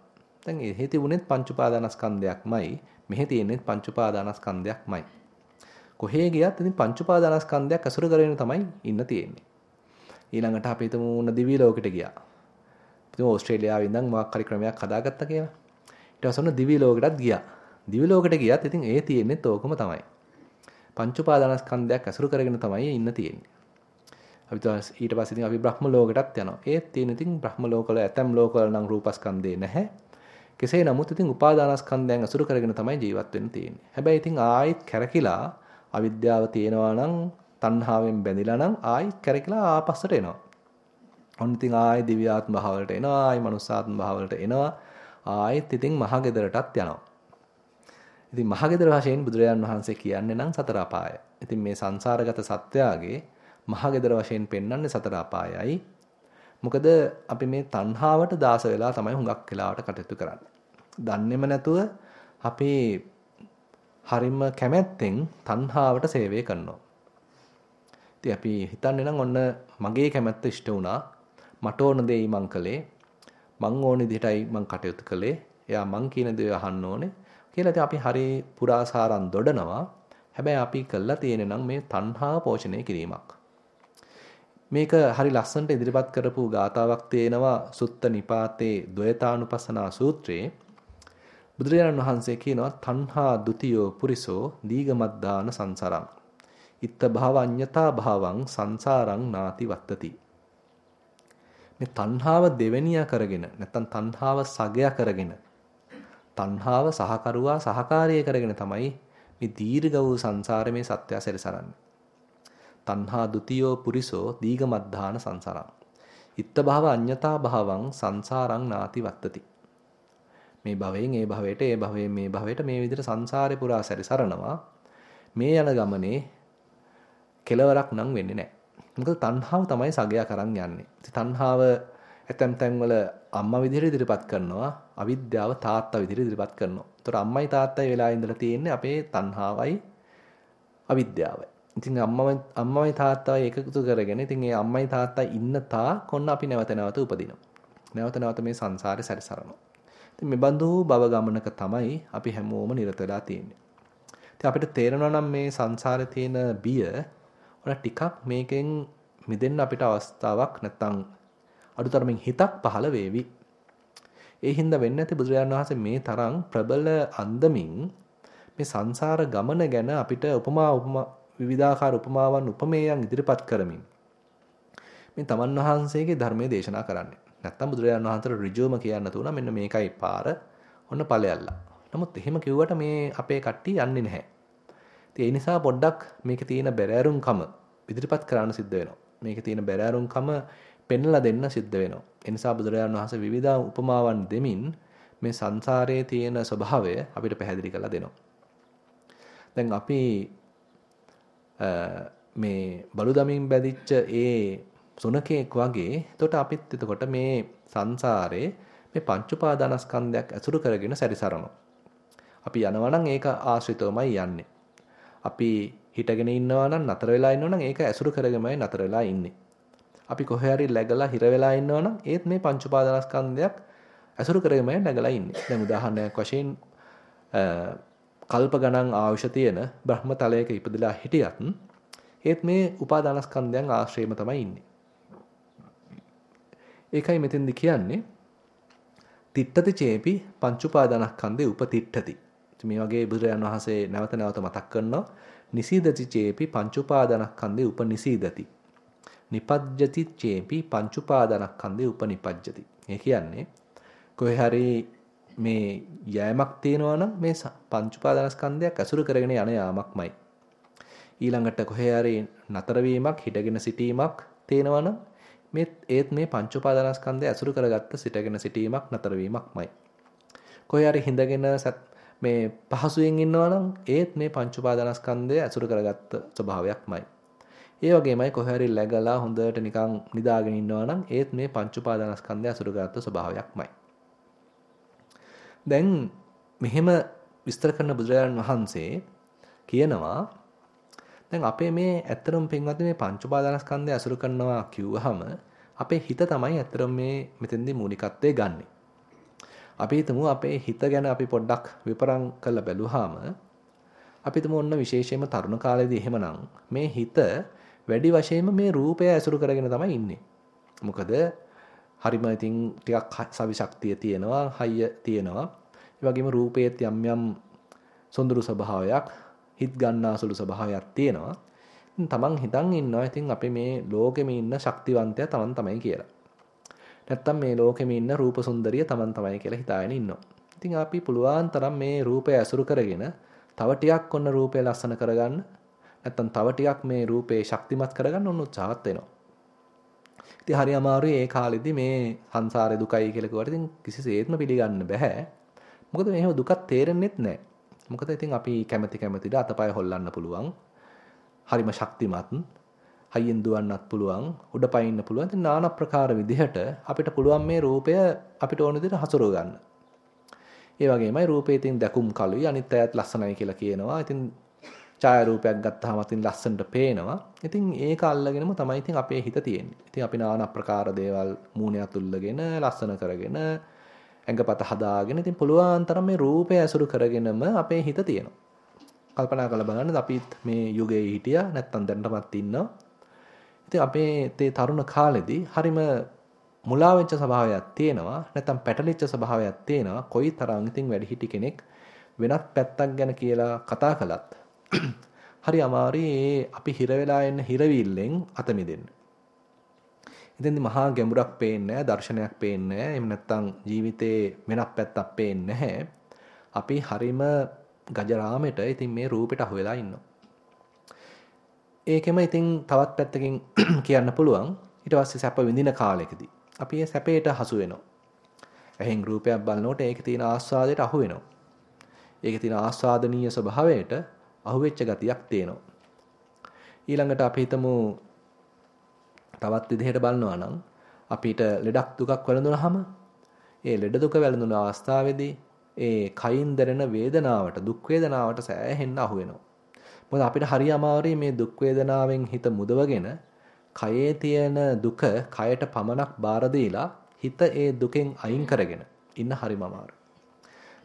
දැන් එහෙ තිබුණෙත් පංචුපාදානස්කන්ධයක්මයි. මෙහෙ තියෙනෙත් පංචුපාදානස්කන්ධයක්මයි. කොහේ ගියත් ඉතින් පංචුපාදානස්කන්ධයක් ඇසුරු කරගෙන තමයි ඉන්න තියෙන්නේ. ඊළඟට අපි හිතමු උන දිවි ලෝකෙට ගියා. ඉතින් ඕස්ට්‍රේලියාවේ ඉඳන් මොකක් හරි ක්‍රමයක් හදාගත්තා කියලා. ඊට පස්සේ උන දිවි ලෝකෙටත් ගියා. දිවි ලෝකෙට ගියත් ඉතින් ඒ තියෙන්නේ තෝකම තමයි. පංච උපාදානස්කන්ධයක් ඇසුරු කරගෙන තමයි ඉන්න තියෙන්නේ. අපි ඊට පස්සේ ඉතින් අපි බ්‍රහ්ම ලෝකෙටත් යනවා. ඒත් තියෙන ඉතින් බ්‍රහ්ම ලෝකවල ඇතම් ලෝකවල නම් රූපස්කන්ධේ නැහැ. කෙසේ නමුත් ඉතින් උපාදානස්කන්ධයන් ඇසුරු කරගෙන තමයි ජීවත් වෙන්න තියෙන්නේ. හැබැයි ඉතින් ආයෙත් කැරකිලා අවිද්‍යාව තියෙනවා නම් තණ්හාවෙන් බැඳිලා නම් ආයි කැරකිලා ආපස්සට එනවා. ඔන්න ඉතින් ආයි දිව්‍යාත්ම භාවවලට එනවා, ආයි මනුස්සාත්ම භාවවලට එනවා. ආයෙත් ඉතින් මහගෙදරටත් යනවා. ඉතින් මහගෙදර වශයෙන් බුදුරජාන් වහන්සේ කියන්නේ නම් සතර අපාය. ඉතින් මේ සංසාරගත සත්‍යයගේ මහගෙදර වශයෙන් පෙන්වන්නේ සතර අපායයි. මොකද අපි මේ තණ්හාවට දාස වෙලා තමයි හුඟක් වෙලාවට කටයුතු කරන්නේ. දන්නේම නැතුව අපි හරිම කැමැත්තෙන් තණ්හාවට සේවය කරනවා. ඉතින් අපි හිතන්නේ නම් ඔන්න මගේ කැමැත්ත ඉෂ්ට වුණා. මට ඕන දෙයි මං කළේ. මං ඕන විදිහටයි මං කටයුතු කළේ. එයා මං කියන දේ අහන්න ඕනේ. කියලා ඉතින් අපි හරි පුරාසාරම් දොඩනවා. හැබැයි අපි කළා තියෙන්නේ නම් මේ තණ්හා පෝෂණය කිරීමක්. මේක හරි ලස්සනට ඉදිරිපත් කරපු ගාතාවක් තියෙනවා සුත්ත නිපාතේ ද්වයතානුපස්සනා සූත්‍රයේ බුදුරජාණන් වහන්සේ කියනවා තණ්හා ဒ ුතියෝ පුරිසෝ දීගමද්දාන සංසරං ඉත්ත භාව අඤ්ඤතා භාවං සංසාරං නාති වත්තති. මේ තණ්හාව දෙවෙනියා කරගෙන නැත්නම් තණ්හාව සගය කරගෙන තණ්හාව සහකරුවා සහකාරය කරගෙන තමයි මේ දීර්ඝ වූ සංසාරේ මේ සත්‍යය සැරිසරන්නේ. තණ්හා ဒ ුතියෝ පුරිසෝ දීගමද්ධාන සංසාරං. ඉත්ත භාව අඤ්ඤතා භාවං සංසාරං නාති වත්තති. මේ භවයෙන් ඒ භවයට ඒ භවයෙන් මේ භවයට මේ විදිහට සංසාරේ පුරා සැරිසරනවා. මේ යන ගමනේ කෙලවරක් නම් වෙන්නේ නැහැ. මොකද තණ්හාව තමයි සගය කරන් යන්නේ. ඉතින් තණ්හාව ඇතැම් තැන්වල අම්මා විදිහට ඉදිරිපත් කරනවා, අවිද්‍යාව තාත්තා විදිහට ඉදිරිපත් කරනවා. ඒතර අම්මයි තාත්තයි වෙලා ඉඳලා තියෙන්නේ අපේ තණ්හාවයි අවිද්‍යාවයි. ඉතින් අම්මයි අම්මයි තාත්තයි එකතු කරගෙන ඉතින් ඒ අම්මයි තාත්තයි ඉන්න තා කොන්න අපි නැවත නැවත උපදිනවා. නැවත නැවත මේ සංසාරේ සැරිසරනවා. ඉතින් මේ බඳු භව ගමනක තමයි අපි හැමෝම නිරත වෙලා තියෙන්නේ. ඉතින් අපිට තේරෙනවා නම් මේ සංසාරේ තියෙන බිය ඔන්න ටිකක් මේකෙන් මිදෙන්න අපිට අවස්ථාවක් නැත්තම් අඩුතරමින් හිතක් පහළ වේවි. ඒ හින්දා වෙන්නේ නැති බුදුරජාණන් වහන්සේ මේ තරම් ප්‍රබල අන්දමින් මේ සංසාර ගමන ගැන අපිට උපමා උපමා විවිධාකාර උපමාවන් උපමේයන් ඉදිරිපත් කරමින් මේ තමන් වහන්සේගේ ධර්මයේ දේශනා කරන්නේ. නැත්තම් බුදුරජාණන් වහන්සේට ඍජුවම කියන්න තුන මෙන්න මේකයි පාර. ඔන්න ඵලයල්ලා. නමුත් එහෙම කිව්වට මේ අපේ කට්ටිය යන්නේ නැහැ. ඉතින් ඒ නිසා පොඩ්ඩක් මේකේ තියෙන බැරෑරුම්කම ඉදිරිපත් කරන්න සිද්ධ වෙනවා. මේකේ තියෙන බැරෑරුම්කම පෙන්ලා දෙන්න සිද්ධ වෙනවා. ඒ නිසා බුදුරජාණන් වහන්සේ විවිධ උපමාවන් දෙමින් මේ සංසාරයේ තියෙන ස්වභාවය අපිට පැහැදිලි කරලා දෙනවා. දැන් අපි මේ බලු දමින් බැදිච්ච ඒ සුනකෙක් වගේ එතකොට අපිත් එතකොට මේ සංසාරේ මේ පංච උපාදානස්කන්ධයක් ඇසුරු කරගෙන සැරිසරනවා. අපි යනවා නම් ඒක ආශ්‍රිතවමයි යන්නේ. අපි හිටගෙන ඉන්නවා නම් නතර වෙලා ඉන්නවා නම් ඒක ඇසුරු කරගෙනමයි නතර වෙලා ඉන්නේ. අපි කොහේ හරි läගලා හිර වෙලා ඉන්නවා නම් ඒත් මේ පංච උපාදානස්කන්ධයක් ඇසුරු කරගෙනමයි läගලා ඉන්නේ. දැන් උදාහරණයක් වශයෙන් කල්ප ගණන් ආයුෂ තියෙන බ්‍රහ්ම තලයක ඉපදලා හිටියත් ඒත් මේ උපාදානස්කන්ධයන් ආශ්‍රයම තමයි ඉන්නේ. ඒකයි මෙතෙන්දි කියන්නේ තිට්ඨති චේපි පංච උපාදානස්කන්ධේ උපතිට්ඨති. මේ වගේ බුදුරජාන් වහන්සේ නැවත නැවත මතක් කරනවා නිසීදති චේපි පංච උපාදානස්කන්ධේ උපනිසීදති. නිපජ්ජති චේපි පංච උපාදානස්කන්ධේ උපනිපජ්ජති. ඒ කියන්නේ කොහේ හරි මේ යෑමක් තියෙනවා නම් මේ පංච උපාදානස්කන්ධයක් අසුරු කරගෙන යන යාමක්මයි. ඊළඟට කොහේ හරි නතර වීමක් හිටගෙන සිටීමක් තියෙනවා නම් මේ ඒත් මේ පංච උපාදානස්කන්ධය අසුරු කරගත්ත සිටගෙන සිටීමක් නතර වීමක්මයි. කොහේ හරි හිඳගෙන මේ පහසුවෙන් ඉන්නවා නම් ඒත් මේ පංච උපාදානස්කන්ධය අසුරු කරගත්ත ස්වභාවයක්මයි. ඒ වගේමයි කොහේ හරි läගලා හොඳට නිකන් නිදාගෙන ඉන්නවා නම් ඒත් මේ පංච උපාදානස්කන්ධය අසුරු කරගත්ත ස්වභාවයක්මයි. දැන් මෙහෙම විස්තර කරන බුදුරජාණන් වහන්සේ කියනවා දැන් අපේ මේ ඇත්තටම පින්වත්නි මේ පංච උපාදානස්කන්ධය අසුරු කරනවා කිව්වහම අපේ හිත තමයි ඇත්තටම මේ මෙතෙන්දී මූලිකත්වයේ ගන්නෙ. අපි හිතමු අපේ හිත ගැන අපි පොඩ්ඩක් විපරම් කරලා බැලුවාම අපි හිතමු ඔන්න විශේෂයෙන්ම තරුණ කාලේදී එහෙමනම් මේ හිත වැඩි වශයෙන්ම මේ රූපය ඇසුරු කරගෙන තමයි ඉන්නේ. මොකද හරිම ඉතින් ටිකක් සවි ශක්තිය තියෙනවා, හයිය තියෙනවා. ඒ වගේම රූපයේත් යම් යම් සොඳුරු ස්වභාවයක්, හිත ගන්නාසුළු ස්වභාවයක් තියෙනවා. ඉතින් තමන් හිතන් ඉන්නවා ඉතින් අපි මේ ලෝකෙම ඉන්න ශක්තිවන්තයා තමන් තමයි කියලා. නැත්තම් මේ ලෝකෙම ඉන්න රූප සුන්දරිය තමන් තමයි කියලා හිතාගෙන ඉන්නවා. ඉතින් අපි පුළුවන් තරම් මේ රූපය ඇසුරු කරගෙන තව ටිකක් ඔන්න රූපය ලස්සන කරගන්න නැත්තම් තව ටිකක් මේ රූපේ ශක්තිමත් කරගන්න ඔන්න උත්සාහත් වෙනවා. ඉතින් හරි අමාරුයි ඒ කාලෙදි මේ සංසාරේ දුකයි කියලා කිව්වට ඉතින් කිසිසේත්ම පිළිගන්න බෑ. මොකද මේව දුකක් තේරෙන්නෙත් නැහැ. මොකද ඉතින් අපි කැමැති කැමැතිද අතපය හොල්ලන්න පුළුවන්. හරිම ශක්තිමත් හයියෙන් දුවන්නත් පුළුවන් උඩ පයින්න පුළුවන් ඉතින් নানা ප්‍රකාර විදිහට අපිට පුළුවන් මේ රූපය අපිට ඕන විදිහට හසුරව ගන්න. ඒ වගේමයි රූපේ ඉතින් දැකුම් කළුයි අනිත් අයත් ලස්සනයි කියලා කියනවා. ඉතින් ඡායාරූපයක් ගත්තාම ඉතින් ලස්සනට පේනවා. ඉතින් ඒක අල්ලගෙනම තමයි ඉතින් අපේ හිත තියෙන්නේ. ඉතින් අපි নানা ප්‍රකාර දේවල් මූණය තුල්ලගෙන ලස්සන කරගෙන ඇඟපත හදාගෙන ඉතින් පුළුවන් තරම් මේ රූපය ඇසුරු කරගෙනම අපේ හිත තියෙනවා. කල්පනා කරලා බලන්න අපිත් මේ යුගයේ හිටියා නැත්තම් දැනටමත් ඉන්නවා. ඉතින් අපේ තේ තරුණ කාලෙදී හරිම මුලා වෙච්ච ස්වභාවයක් තියෙනවා නැත්තම් පැටලිච්ච ස්වභාවයක් තියෙනවා කොයි තරම් ඉතින් වැඩිහිටි කෙනෙක් වෙනත් පැත්තක් ගැන කියලා කතා කළත් හරි අමාරුයි අපි හිර වෙලා ඉන්න හිරවිල්ලෙන් අත මිදෙන්න. ඉතින් මහා ගැඹුරක් පේන්නේ නැහැ, දර්ශනයක් පේන්නේ නැහැ. එහෙම නැත්නම් ජීවිතේ වෙනත් පැත්තක් පේන්නේ නැහැ. අපි හරිම ගජරාමෙට ඉතින් මේ රූපෙට අහු වෙලා ඉන්නවා. ඒකෙම ඉතින් තවත් පැත්තකින් කියන්න පුළුවන් ඊට පස්සේ සැප විඳින කාලෙකදී අපි ඒ සැපේට හසු වෙනවා. එහෙන් රූපයක් බලනකොට ඒකේ තියෙන ආස්වාදයට අහු වෙනවා. ඒකේ තියෙන ආස්වාදනීය ස්වභාවයට අහුවෙච්ච ගතියක් තියෙනවා. ඊළඟට අපි හිතමු තවත් විදිහට බලනවා නම් අපිට ලෙඩක් දුකක් වැළඳුනහම ඒ ලෙඩ දුක වැළඳුන අවස්ථාවේදී ඒ කයින් දැනෙන වේදනාවට දුක් වේදනාවට සෑහෙන්න අහු වෙනවා. මොකද අපිට හරි අමාරුයි මේ දුක් වේදනාවෙන් හිත මුදවගෙන කයේ තියෙන දුක කයට පමණක් බාර දීලා හිත ඒ දුකෙන් අයින් කරගෙන ඉන්න හරිම අමාරුයි.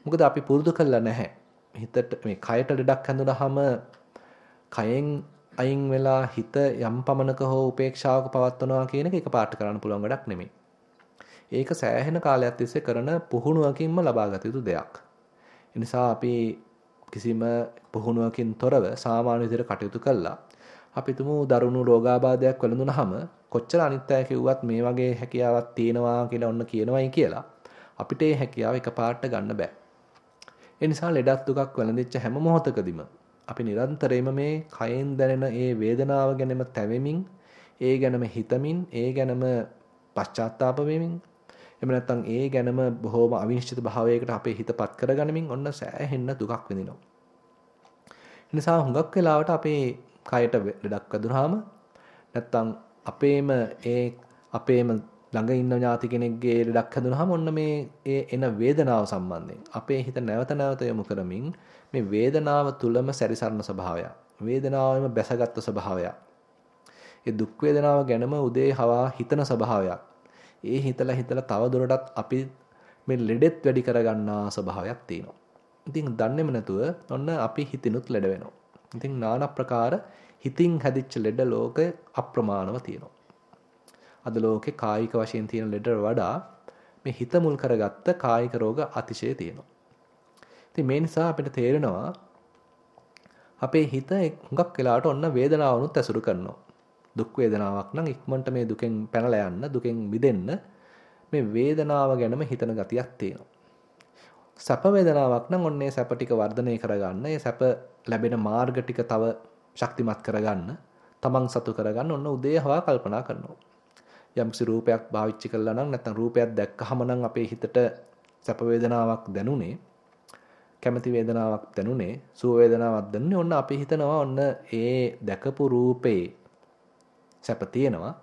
මොකද අපි පුරුදු කළා නැහැ. හිතට මේ කයට ලෙඩක් හැඳුනහම කයෙන් අයින් වෙලා හිත යම් පමණක හෝ උපේක්ෂාවක පවත්වනවා කියන එක එකපාරට කරන්න පුළුවන් වැඩක් නෙමෙයි. ඒක සෑහෙන කාලයක් තිස්සේ කරන පුහුණුවකින්ම ලබාගත යුතු දෙයක්. ඒ නිසා අපි කිසිම පුහුණුවකින් තොරව සාමාන්‍ය විදිහට කටයුතු කළා. අපි තුමු දරුණු රෝගාබාධයක් වැළඳුනහම කොච්චර අනිත් අය කිව්වත් මේ වගේ හැකියාවක් තියෙනවා කියලා ඔන්න කියනවායි කියලා අපිට ඒ හැකියාව එකපාරට ගන්න බෑ. ඒ නිසා ලෙඩක් දුකක් වැළඳිච්ච හැම මොහොතකදීම අපි නිරන්තරයෙන්ම මේ කයෙන් දැනෙන ඒ වේදනාව ගැනම තැවෙමින් ඒ ගැනම හිතමින් ඒ ගැනම පශ්චාත්තාප වෙමින් එහෙම නැත්නම් ඒ ගැනම බොහෝම අවිනිශ්චිත භාවයකට අපේ හිතපත් කරගනිමින් ඔන්න සෑහෙන්න දුකක් විඳිනවා. ඒ නිසා හුඟක් වෙලාවට අපේ කයට ලෙඩක් වැදුනහම නැත්නම් අපේම ඒ අපේම ළඟ ඉන්න ඥාති කෙනෙක්ගේ ලෙඩක් හැදුනහම ඔන්න මේ ඒ එන වේදනාව සම්බන්ධයෙන් අපේ හිත නැවත නැවත යොමු කරමින් මේ වේදනාව තුලම සැරිසරන ස්වභාවයක් වේදනාවෙම බැසගත් ස්වභාවයක් ඒ දුක් වේදනාව ගැනම උදේ හවා හිතන ස්වභාවයක් ඒ හිතලා හිතලා තව දුරටත් අපි මේ ලෙඩෙත් වැඩි කරගන්නා ස්වභාවයක් තියෙනවා ඉතින් දන්නේම නැතුව ඔන්න අපි හිතිනුත් ලෙඩ වෙනවා ඉතින් নানা ප්‍රකාර හිතින් හැදිච්ච ලෙඩ ලෝකය අප්‍රමාණව තියෙනවා අද ලෝකේ කායික වශයෙන් තියෙන ලෙඩ වඩා මේ හිත මුල් කරගත්ත කායික රෝග අතිශය තියෙනවා. ඉතින් මේ නිසා අපිට තේරෙනවා අපේ හිත හුඟක් වෙලාවට ඔන්න වේදනාවනුත් ඇසුරු කරනවා. දුක් වේදනාවක් නම් ඉක්මනට මේ දුකෙන් පැනලා යන්න, දුකෙන් මිදෙන්න මේ වේදනාව ගැනම හිතන ගතියක් තියෙනවා. සැප වේදනාවක් නම් ඔන්නේ සැප ටික වර්ධනය කරගන්න, ඒ සැප ලැබෙන මාර්ග ටික තව ශක්තිමත් කරගන්න, තමන් සතු කරගන්න ඔන්න උදේ හවා කල්පනා කරනවා. යම්කිසි රූපයක් භාවිච්චි කළා නම් නැත්නම් රූපයක් දැක්කහම නම් අපේ හිතට සැප වේදනාවක් දැනුනේ කැමති වේදනාවක් දැනුනේ සුව වේදනාවක් දැනුනේ ඔන්න අපි හිතනවා ඔන්න ඒ දැකපු රූපේ සැප තියෙනවා.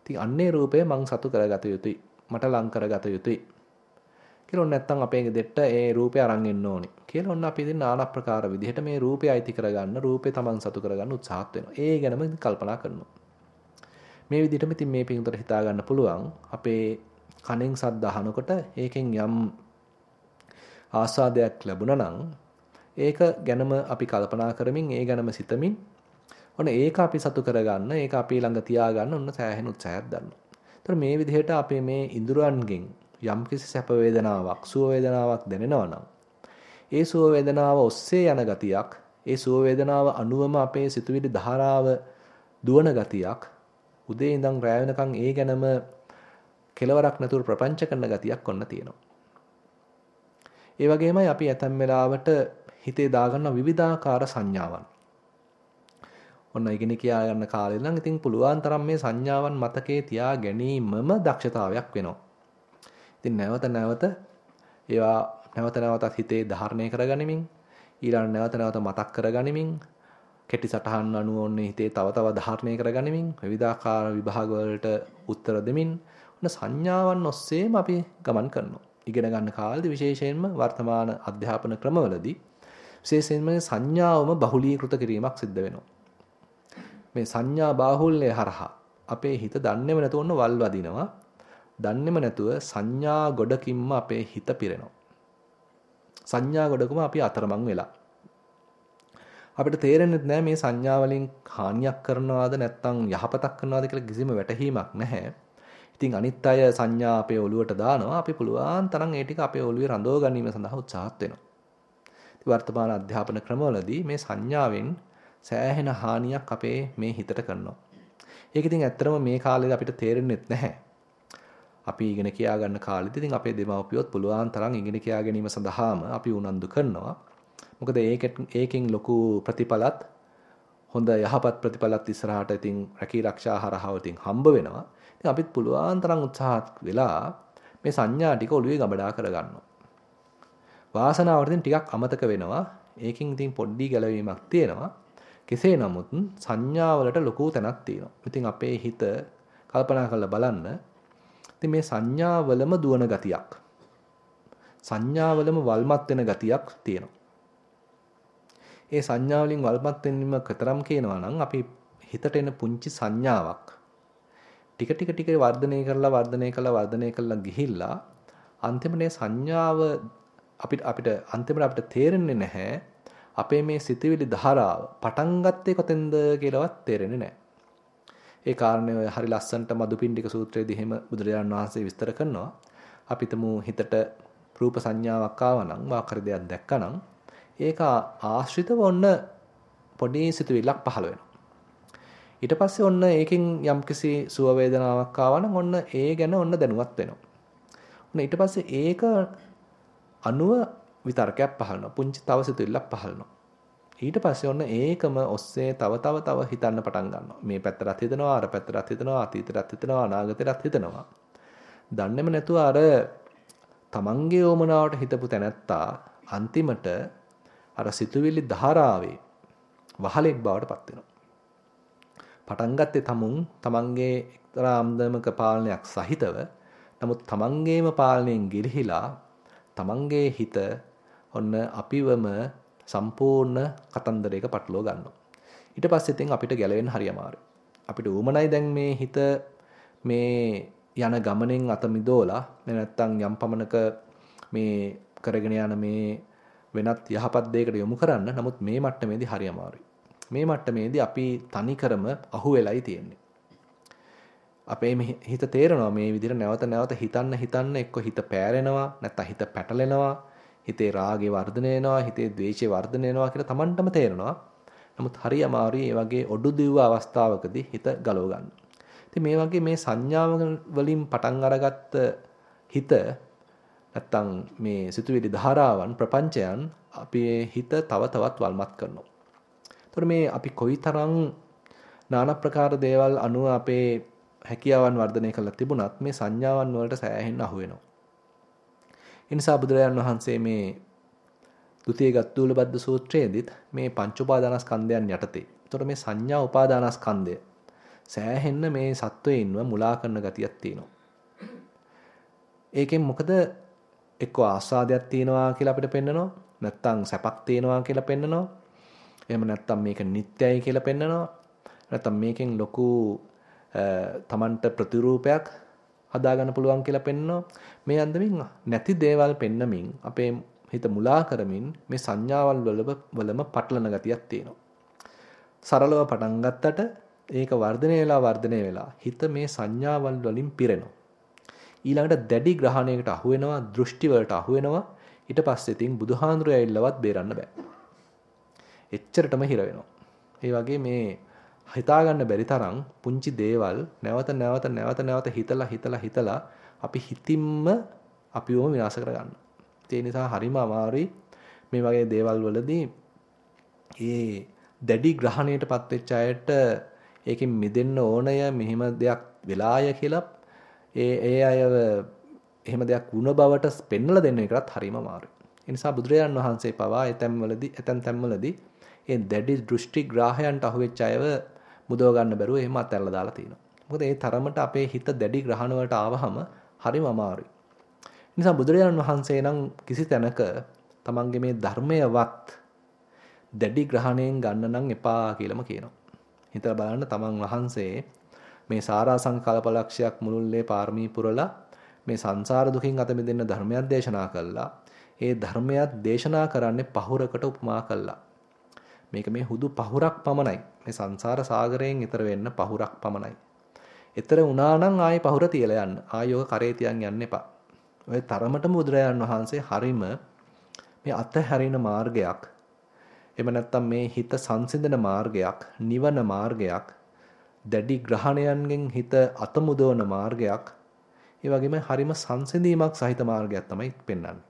ඉතින් අන්නේ රූපය මං සතු කරගත යුතුයි. මට ලං කරගත යුතුයි. කියලා ඔන්න නැත්තම් අපේ ගෙදෙට්ට ඒ රූපය අරන් එන්න ඕනි. කියලා ඔන්න අපි ඉතින් নানা ප්‍රකාර විදිහට මේ රූපය අයිති කරගන්න රූපේ Taman සතු කරගන්න උත්සාහත් වෙනවා. ඒ ගැනම කල්පනා කරනවා. මේ විදිහටම ඉතින් මේ පිටුතර හිතා ගන්න පුළුවන් අපේ කනෙන් සද්ද අහනකොට ඒකෙන් යම් ආස්වාදයක් ලැබුණා නම් ඒක ගැනම අපි කල්පනා කරමින් ඒ ගැනම සිතමින් ඔන්න ඒක අපි සතු කරගන්න ඒක අපි ළඟ තියාගන්න ඔන්න සෑහෙන උත්සාහයක් ගන්නවා. ඒතර මේ විදිහට අපේ මේ ඉඳුරන්ගෙන් යම් කිසි සැප වේදනාවක් සුව වේදනාවක් දැනෙනවා නම් ඒ සුව වේදනාව ඔස්සේ යන ගතියක් ඒ සුව වේදනාව අනුවම අපේ සිතුවිලි ධාරාව දුවන ගතියක් උදේ ඉඳන් රෑ වෙනකන් ඒ ගැනම කෙලවරක් නැතුව ප්‍රපංච කරන ගතියක් ඔන්න තියෙනවා. ඒ වගේමයි අපි ඇතැම් වෙලාවට හිතේ දාගන්න විවිධාකාර සංඥාවන්. ඔන්න ඉගෙන කියා ගන්න කාලේ නම් ඉතින් පුළුවන් තරම් මේ සංඥාවන් මතකේ තියා ගැනීමම දක්ෂතාවයක් වෙනවා. ඉතින් නැවත නැවත ඒවා නැවත නැවතත් හිතේ ධාරණය කරගනිමින් ඊළඟ නැවත නැවත මතක් කරගනිමින් කෙටි සටහන් අනුව ඔන්නේ හිතේ තව තව ධාරණය කරගනිමින් විවිධාකාර විභාග වලට උත්තර දෙමින් ඔන්න සංඥාවන් ඔස්සේම අපි ගමන් කරනවා. ඉගෙන ගන්න කාලෙදි විශේෂයෙන්ම වර්තමාන අධ්‍යාපන ක්‍රමවලදී විශේෂයෙන්ම සංඥාවම බහුලීකృత කිරීමක් සිද්ධ වෙනවා. මේ සංඥා බාහුල්‍ය හරහා අපේ හිත දන්නේම නැතුව ඔන්න වල් වදිනවා. දන්නේම නැතුව සංඥා ගොඩකින්ම අපේ හිත පිරෙනවා. සංඥා ගොඩකම අපි අතරමං වෙලා අපිට තේරෙන්නේ නැහැ මේ සංඥා වලින් හානියක් කරනවාද නැත්නම් යහපතක් කරනවාද කියලා කිසිම වැටහීමක් නැහැ. ඉතින් අනිත් අය සංඥා අපේ ඔළුවට දානවා. අපි පුළුවන් තරම් ඒ ටික අපේ ඔළුවේ රඳව ගැනීම සඳහා උත්සාහත් වෙනවා. ඉතින් වර්තමාන අධ්‍යාපන ක්‍රමවලදී මේ සංඥාවෙන් සෑහෙන හානියක් අපේ මේ හිතට කරනවා. ඒක ඉතින් ඇත්තටම මේ කාලේ අපිට තේරෙන්නේ නැහැ. අපි ඉගෙන කියා ගන්න කාලෙදී ඉතින් අපේ දෙමව්පියොත් පුළුවන් තරම් ඉගෙන කියා ගැනීම සඳහාම අපි උනන්දු කරනවා. මොකද ඒකෙන් ලොකු ප්‍රතිඵලත් හොඳ යහපත් ප්‍රතිඵලත් ඉස්සරහට ඉතින් රැකී ආරක්ෂා හරහාව ඉතින් හම්බ වෙනවා. ඉතින් අපිත් පුළුවන් තරම් උත්සාහත් වෙලා මේ සංඥා ටික ඔළුවේ ගබඩා කරගන්නවා. වාසනාවට ඉතින් ටිකක් අමතක වෙනවා. ඒකෙන් ඉතින් පොඩ්ඩි ගැලවීමක් තියෙනවා. කෙසේ නමුත් සංඥාවලට ලොකු තැනක් තියෙනවා. ඉතින් අපේ හිත කල්පනා කරලා බලන්න. ඉතින් මේ සංඥාවලම දුවන ගතියක්. සංඥාවලම වල්මත් වෙන ගතියක් තියෙනවා. ඒ සංඥා වලින් වල්පත් වෙන්නම කතරම් කියනවා නම් අපි හිතට එන පුංචි සංඥාවක් ටික ටික ටික වර්ධනය කරලා වර්ධනය කරලා වර්ධනය කරලා ගිහිල්ලා අන්තිමට සංඥාව අපිට අපිට අන්තිමට අපිට තේරෙන්නේ නැහැ අපේ මේ සිතවිලි ධාරාව පටන් ගත්තේ කොතෙන්ද කියලාවත් තේරෙන්නේ නැහැ. ඒ කාරණේ ඔය හරි ලස්සනට මදුපිණ්ඩික සූත්‍රයේදී එහෙම බුදුරජාණන් වහන්සේ විස්තර කරනවා. අපිටම හිතට රූප සංඥාවක් ආවනම් වාකර දෙයක් දැක්කනම් ඒක ආශ්‍රිතව ඔන්න පොඩි සිතුවිල්ලක් පහළ වෙනවා. ඊට පස්සේ ඔන්න ඒකෙන් යම්කිසි සුව වේදනාවක් ආවනම් ඔන්න ඒ ගැන ඔන්න දැනුවත් වෙනවා. ඔන්න ඊට පස්සේ ඒක අනුව විතර්කයක් පහළනවා. පුංචි තව සිතුවිල්ලක් පහළනවා. ඊට පස්සේ ඔන්න ඒකම ඔස්සේ තව තව තව හිතන්න පටන් ගන්නවා. මේ පැත්තටත් හිතනවා, අර පැත්තටත් හිතනවා, අතීතයටත් හිතනවා, අනාගතයටත් හිතනවා. දන්නේම නැතුව අර තමන්ගේ ඕමනාවට හිතපු තැනැත්තා අන්තිමට අර සිතුවිලි ධාරාවේ වහලෙක් බවට පත් වෙනවා. පටන් ගත්තේ තමුන් තමන්ගේ එක්තරා අම්දමක පාලනයක් සහිතව නමුත් තමන්ගේම පාලනයෙන් ගිලිහිලා තමන්ගේ හිත ඔන්න අපිවම සම්පූර්ණ කතන්දරයක පටලවා ගන්නවා. ඊට පස්සේ ඉතින් අපිට ගැලවෙන්න හරි අමාරුයි. අපිට උමනයි දැන් මේ හිත මේ යන ගමනෙන් අත මිදෝලා නැත්නම් යම් පමණක මේ කරගෙන යන මේ වෙනත් යහපත් දෙයකට යොමු කරන්න. නමුත් මේ මට්ටමේදී හරි අමාරුයි. මේ මට්ටමේදී අපි තනිකරම අහු වෙලයි තියෙන්නේ. අපේ හිත තේරෙනවා මේ විදිහට නැවත නැවත හිතන්න හිතන්න එක්ක හිත පෑරෙනවා නැත්නම් හිත පැටලෙනවා හිතේ රාගේ වර්ධනය වෙනවා හිතේ ද්වේෂේ වර්ධනය වෙනවා කියලා Tamanටම තේරෙනවා. නමුත් හරි අමාරුයි මේ වගේ ඔඩු දිව්ව අවස්ථාවකදී හිත ගලව ගන්න. ඉතින් මේ වගේ මේ සංඥාව වලින් පටන් අරගත්ත හිත නැත්තම් මේ සිතුවිලි ධාරාවන් ප්‍රපංචයන් අපේ හිත තව තවත් වල්මත් කරනවා. එතකොට මේ අපි කොයිතරම් নানা ප්‍රකාර දේවල් අනුව අපේ හැකියාවන් වර්ධනය කරලා තිබුණත් මේ සංඥාවන් වලට සෑහෙන්න අහු වෙනවා. ඒ නිසා බුදුරජාන් වහන්සේ මේ ဒုတိ ය ගත්තූල බද්ද සූත්‍රයේදීත් මේ පංච උපාදානස්කන්ධයන් යටතේ. එතකොට මේ සංඥා උපාදානස්කන්ධය සෑහෙන්න මේ සත්වයින්ව මුලා කරන ගතියක් තියෙනවා. ඒකෙන් මොකද එක්ක ආස්වාදයක් තියෙනවා කියලා අපිට පෙන්නනවා නැත්තම් සැපක් තියෙනවා කියලා පෙන්නනවා එහෙම නැත්තම් මේක නිත්‍යයි කියලා පෙන්නනවා නැත්තම් මේකෙන් ලොකු තමන්ට ප්‍රතිරූපයක් හදාගන්න පුළුවන් කියලා පෙන්නනවා. මේ අන්දමින් නැති දේවල් පෙන්නමින් අපේ හිත මුලා කරමින් මේ සංඥාවල් වලම පටලන ගතියක් තියෙනවා. සරලව පටන් ගත්තට ඒක වර්ධනය වෙලා වර්ධනය වෙලා හිත මේ සංඥාවල් වලින් පිරෙනවා. ඊළඟට දැඩි ග්‍රහණයකට අහු වෙනවා, දෘෂ්ටි වලට අහු වෙනවා. ඊට පස්සේ තින් බුදුහාඳුරය ඇවිල්ලවත් බේරන්න බෑ. එච්චරටම හිර වෙනවා. ඒ වගේ මේ හිතා ගන්න බැරි තරම් පුංචි දේවල් නැවත නැවත නැවත නැවත හිතලා හිතලා හිතලා අපි හිතින්ම අපිවම විනාශ කරගන්න. ඒ නිසා හරිම අමාරුයි මේ වගේ දේවල් වලදී ඒ දැඩි ග්‍රහණයටපත් වෙච්ච අයට ඒකෙන් මිදෙන්න ඕනය මෙහෙම දෙයක් වෙලාය කියලා ඒ ඒ අයව එහෙම දෙයක් වුණ බවට පෙන්වලා දෙන්න එකවත් හරිම අමාරුයි. ඒ නිසා බුදුරජාන් වහන්සේ පවා එතැම්වලදී එතැන් තැම්වලදී ඒ දැඩි දෘෂ්ටි ග්‍රාහයන්ට අහුවෙච්ච අයව මුදව ගන්න බැරුව එහෙම අතැල්ලා දාලා තියෙනවා. මොකද ඒ තරමට අපේ හිත දැඩි ග්‍රහණ වලට ආවහම හරිම අමාරුයි. නිසා බුදුරජාණන් වහන්සේ නම් කිසි තැනක තමන්ගේ මේ ධර්මයවත් දැඩි ග්‍රහණයෙන් ගන්න නම් එපා කියලාම කියනවා. හිතලා බලන්න තමන් වහන්සේ මේ සාරා සංකල්පලක්ෂයක් මුළුල්ලේ පාරමී පුරලා මේ සංසාර දුකින් අත මිදෙන්න ධර්මයක් දේශනා කළා. ඒ ධර්මයක් දේශනා කරන්නේ පහුරකට උපමා කළා. මේක මේ හුදු පහුරක් පමණයි. මේ සංසාර සාගරයෙන් ඈතර වෙන්න පහුරක් පමණයි. ඈතර වුණා නම් ආයේ පහුර තියලා යන්න. ආයෝක කරේ තියන් යන්න එපා. ඔය තරමටම බුදුරජාණන් වහන්සේ හරීම මේ අතහැරින මාර්ගයක් එහෙම නැත්නම් මේ හිත සංසිඳන මාර්ගයක් නිවන මාර්ගයක් දැඩි ග්‍රහණයන්ගෙන් හිත අතමුදවන මාර්ගයක් ඒ වගේම හරීම සංසිඳීමක් සහිත මාර්ගයක් තමයි පෙන්වන්නේ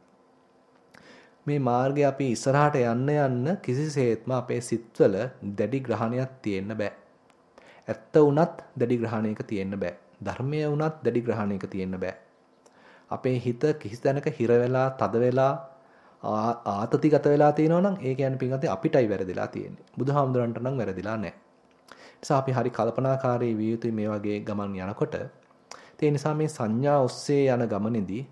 මේ මාර්ගය අපි ඉස්සරහට යන්න යන්න කිසිසේත්ම අපේ සිත්වල දැඩි ග්‍රහණයක් තියෙන්න බෑ. ඇත්ත වුණත් දැඩි ග්‍රහණයක තියෙන්න බෑ. ධර්මය වුණත් දැඩි ග්‍රහණයක තියෙන්න බෑ. අපේ හිත කිසි තැනක හිර වෙලා, තද වෙලා, ආතතිගත වෙලා තියෙනවා නම් ඒ කියන්නේ පින්වත්නි අපිටයි වැරදිලා තියෙන්නේ. බුදුහාමුදුරන්ට නම් වැරදිලා නැහැ. නිසා අපි හරි කල්පනාකාරී විය යුතුයි මේ වගේ ගමන් යනකොට. ඒ නිසා මේ සංඥා ඔස්සේ යන ගමනේදී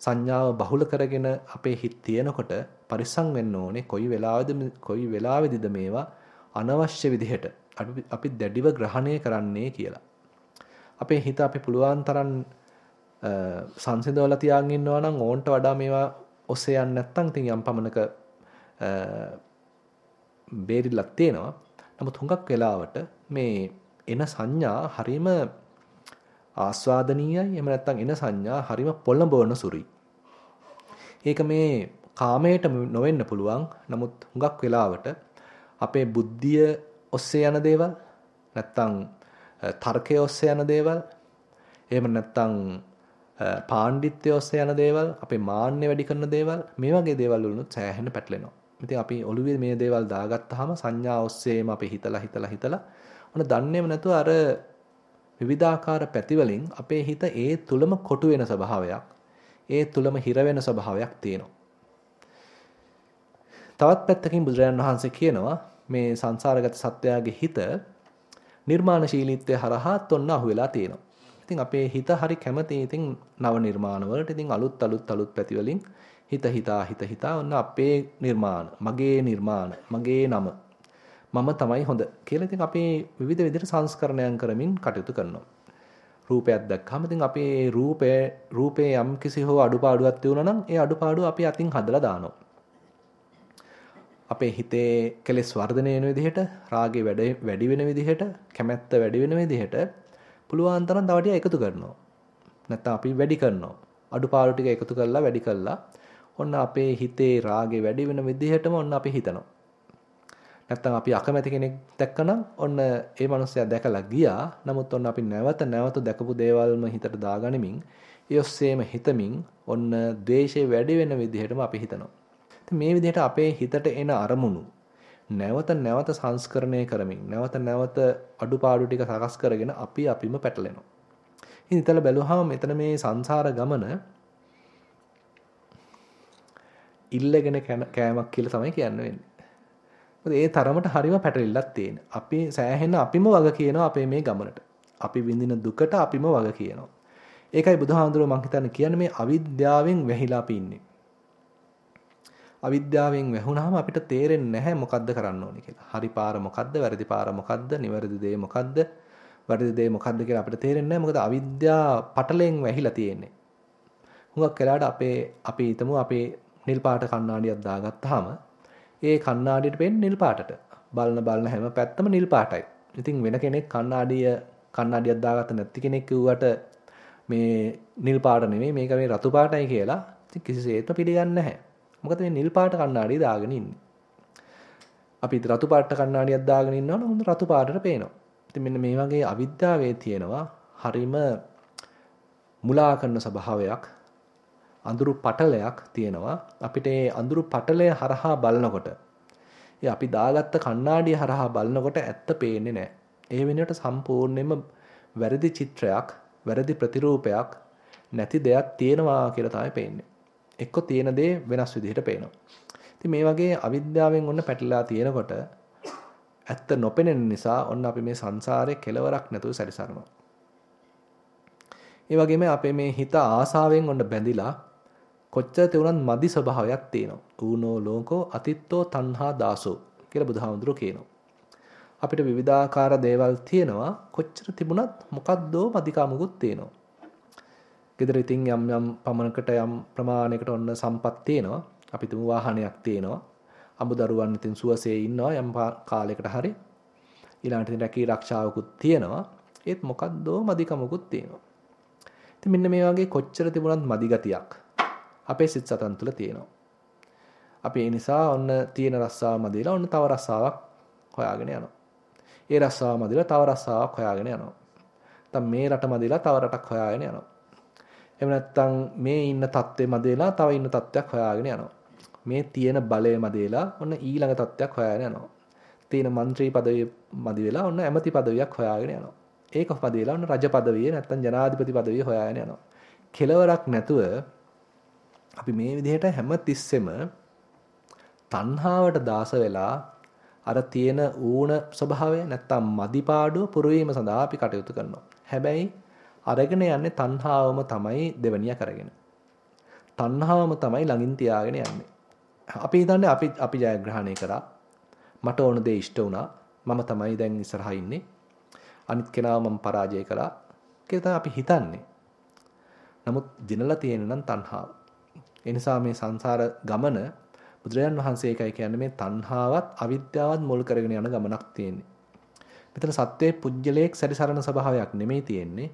සංඥාව බහුල කරගෙන අපේ හිත තියෙනකොට පරිස්සම් වෙන්න ඕනේ කොයි වෙලාවෙද කොයි වෙලාවෙදිද මේවා අනවශ්‍ය විදිහට අපි දැඩිව ග්‍රහණය කරන්නේ කියලා. අපේ හිත අපි පුළුවන් තරම් සංසිඳවලා තියාගෙන ඉන්නවා නම් ඕන්ට වඩා මේවා ඔස්සේ යන්නේ නැත්නම් ඉතින් යම් පමණක බේරිලක් තියෙනවා. නමුත් හුඟක් වෙලාවට මේ එන සංඥා හරීම ආස්වාදනීයයි එහෙම නැත්නම් එන සංඥා හරිම පොළඹවන සුළුයි. ඒක මේ කාමයට නොවෙන්න පුළුවන්. නමුත් හුඟක් වෙලාවට අපේ බුද්ධිය ඔස්සේ යන දේවල් නැත්නම් තර්කයේ ඔස්සේ යන දේවල් එහෙම නැත්නම් පාණ්ඩිත්‍ය ඔස්සේ යන දේවල්, අපේ මාන්නය වැඩි කරන දේවල්, මේ වගේ දේවල් වලුත් සෑහෙන පැටලෙනවා. ඉතින් අපි ඔළුවේ මේ දේවල් දාගත්තාම සංඥා ඔස්සේම අපි හිතලා හිතලා හිතලා ඔන්න දන්නේම නැතුව අර විවිධාකාර පැතිවලින් අපේ හිත ඒ තුලම කොටු වෙන ස්වභාවයක්, ඒ තුලම හිර වෙන ස්වභාවයක් තියෙනවා. තවත් පැත්තකින් බුදුරජාණන් වහන්සේ කියනවා මේ සංසාරගත සත්වයාගේ හිත නිර්මාණශීලීත්වය හරහාත් ඔන්න අහුවෙලා තියෙනවා. ඉතින් අපේ හිත හරි කැමති ඉතින් නව නිර්මාණ වලට ඉතින් අලුත් අලුත් අලුත් පැති වලින් හිත හිතා හිත හිතා ඔන්න අපේ නිර්මාණ මගේ නිර්මාණ මගේ නම මම තමයි හොඳ කියලා ඉතින් අපි විවිධ විදිහට සංස්කරණයන් කරමින් කටයුතු කරනවා. රූපයක් දැක්කම ඉතින් අපේ රූපේ රූපේ යම් කිසි හෝ අඩුපාඩුවක් තියුණා නම් ඒ අඩුපාඩුව අපි අතින් හදලා දානවා. අපේ හිතේ කෙලෙස් වර්ධනය වෙන විදිහට රාගේ වැඩි වෙන විදිහට කැමැත්ත වැඩි වෙන විදිහට පුළුවන් තරම් තව ටික එකතු කරනවා. නැත්නම් අපි වැඩි කරනවා. අඩුපාඩු ටික එකතු කරලා වැඩි කරලා ඔන්න අපේ හිතේ රාගේ වැඩි වෙන විදිහටම ඔන්න අපි හිතනවා. නැත්තම් අපි අකමැති කෙනෙක් දැක්කනම් ඔන්න ඒ මනුස්සයා දැකලා ගියා. නමුත් ඔන්න අපි නැවත නැවත දැකපු දේවල්ම හිතට දාගනිමින් ඒ ඔස්සේම හිතමින් ඔන්න ද්වේෂය වැඩි වෙන විදිහටම අපි හිතනවා. මේ විදිහට අපේ හිතට එන අරමුණු නැවත නැවත සංස්කරණය කරමින් නැවත නැවත අඩුපාඩු ටික සකස් කරගෙන අපි අපිම පැටලෙනවා. ඉතින් ඉතල බැලුවාම මෙතන මේ සංසාර ගමන ඉල්ලගෙන කෑමක් කියලා තමයි කියන්න වෙන්නේ. මොකද ඒ තරමට හරිම පැටලිල්ලක් තියෙන. අපි සෑහෙන අපිම වග කියනවා අපේ මේ ගමනට. අපි විඳින දුකට අපිම වග කියනවා. ඒකයි බුදුහාඳුරෝ මං හිතන්නේ කියන්නේ මේ අවිද්‍යාවෙන් වැහිලා අපි ඉන්නේ. අවිද්‍යාවෙන් වැහුණාම අපිට තේරෙන්නේ නැහැ මොකද්ද කරන්න ඕනේ කියලා. හරි පාර මොකද්ද, වැරදි පාර මොකද්ද, නිවැරදි දේ මොකද්ද, වැරදි දේ මොකද්ද කියලා අපිට තේරෙන්නේ නැහැ. මොකද අවිද්‍යා පටලෙන් වැහිලා තියෙන්නේ. හුඟක් වෙලාවට අපේ අපි හිතමු අපේ නිල් පාට කණ්ණාඩියක් දාගත්තාම ඒ කණ්ණාඩියට වෙන්නේ නිල් පාටට. බලන බලන හැම පැත්තම නිල් පාටයි. ඉතින් වෙන කෙනෙක් කණ්ණාඩිය කණ්ණාඩියක් දාගත්ත නැති කෙනෙක් කිව්වට මේ නිල් පාට නෙමෙයි මේක මේ රතු පාටයි කියලා ඉතින් කිසිසේත්ම පිළිගන්නේ නැහැ. මොකද මේ නිල් පාට කණ්ණාඩිය දාගෙන ඉන්නේ. අපි රතු පාට කණ්ණාඩියක් දාගෙන ඉන්නවනම් හොඳ රතු පාටට පේනවා. ඉතින් මෙන්න මේ වගේ අවිද්‍යාවේ තියෙනවා හරිම මුලා කරන ස්වභාවයක් අඳුරු පටලයක් තියෙනවා. අපිට ඒ අඳුරු පටලය හරහා බලනකොට ඒ අපි දාගත්ත කණ්ණාඩිය හරහා බලනකොට ඇත්ත පේන්නේ නැහැ. ඒ වෙනුවට සම්පූර්ණයෙන්ම වැරදි චිත්‍රයක්, වැරදි ප්‍රතිරූපයක් නැති දෙයක් තියෙනවා කියලා තමයි පේන්නේ. එක්ක තියෙන දේ වෙනස් විදිහට පේනවා. ඉතින් මේ වගේ අවිද්‍යාවෙන් ඔන්න පැටලලා තියෙනකොට ඇත්ත නොපෙනෙන නිසා ඔන්න අපි මේ සංසාරේ කෙලවරක් නැතුව සැරිසරනවා. ඒ වගේම අපේ මේ හිත ආසාවෙන් ඔන්න බැඳිලා කොච්චර තියුණත් මදි ස්වභාවයක් තියෙනවා. ඌනෝ ලෝකෝ අතිත්තෝ තණ්හා දාසෝ කියලා බුදුහාමුදුරුවෝ කියනවා. අපිට විවිධාකාර දේවල් තියෙනවා කොච්චර තිබුණත් මොකද්දෝ මදිකමකුත් තියෙනවා. ගෙදර ඉතින් යම් යම් පමණකට යම් ප්‍රමාණයකට ඔන්න සම්පත් තියෙනවා. අපි තුමු වාහනයක් තියෙනවා. අමුදරුවන් ඉතින් සුවසේ ඉන්නවා යම් කාලයකට හරි. ඊළඟට ඉතින් රැකී ආරක්ෂාවකුත් තියෙනවා. ඒත් මොකද්දෝ මදිකමකුත් තියෙනවා. ඉතින් මෙන්න මේ වගේ කොච්චර තිබුණත් මදි ගතියක් අපේ සිත් සතන් තුළ තියෙනවා. අපි ඒ නිසා ඔන්න තියෙන රස්සාව මදිලා ඔන්න තව රස්සාවක් හොයාගෙන යනවා. ඒ රස්සාව මදිලා තව රස්සාවක් හොයාගෙන යනවා. නැත්තම් මේ රට මදිලා තව රටක් හොයාගෙන යනවා. එහෙම නැත්තම් මේ ඉන්න தත්ත්වේ මදිලා තව ඉන්න தත්ත්වයක් හොයාගෙන යනවා. මේ තියෙන බලය මදිලා ඔන්න ඊළඟ தත්ත්වයක් හොයාගෙන යනවා. තියෙන മന്ത്രി পদවිය මදි වෙලා ඔන්න ඇමති পদවියක් හොයාගෙන යනවා. ඒක පදේලා ඔන්න රජ পদවිය නැත්තම් ජනාධිපති পদවිය හොයාගෙන යනවා. කෙලවරක් නැතුව අපි මේ විදිහට හැම තිස්සෙම තණ්හාවට දාස වෙලා අර තියෙන ඌණ ස්වභාවය නැත්තම් මදිපාඩුව පුරවීම සඳහා අපි කටයුතු කරනවා. හැබැයි අරගෙන යන්නේ තණ්හාවම තමයි දෙවනිය කරගෙන. තණ්හාවම තමයි ළඟින් තියාගෙන යන්නේ. අපි හිතන්නේ අපි අපි ජයග්‍රහණය කරා. මට ඕන දේ ඉෂ්ට වුණා. මම තමයි දැන් ඉස්සරහා ඉන්නේ. අනිත් කෙනාව මම පරාජය කළා. කියලා අපි හිතන්නේ. නමුත් දිනලා තියෙන නම් තණ්හාව. ඒ නිසා මේ සංසාර ගමන බුදුරජාන් වහන්සේ එකයි කියන්නේ මේ තණ්හාවත් අවිද්‍යාවත් මුල් කරගෙන යන ගමනක් තියෙන්නේ. මෙතන සත්‍යයේ පුජ්‍යලයක් සැරිසරන ස්වභාවයක් නෙමෙයි තියෙන්නේ.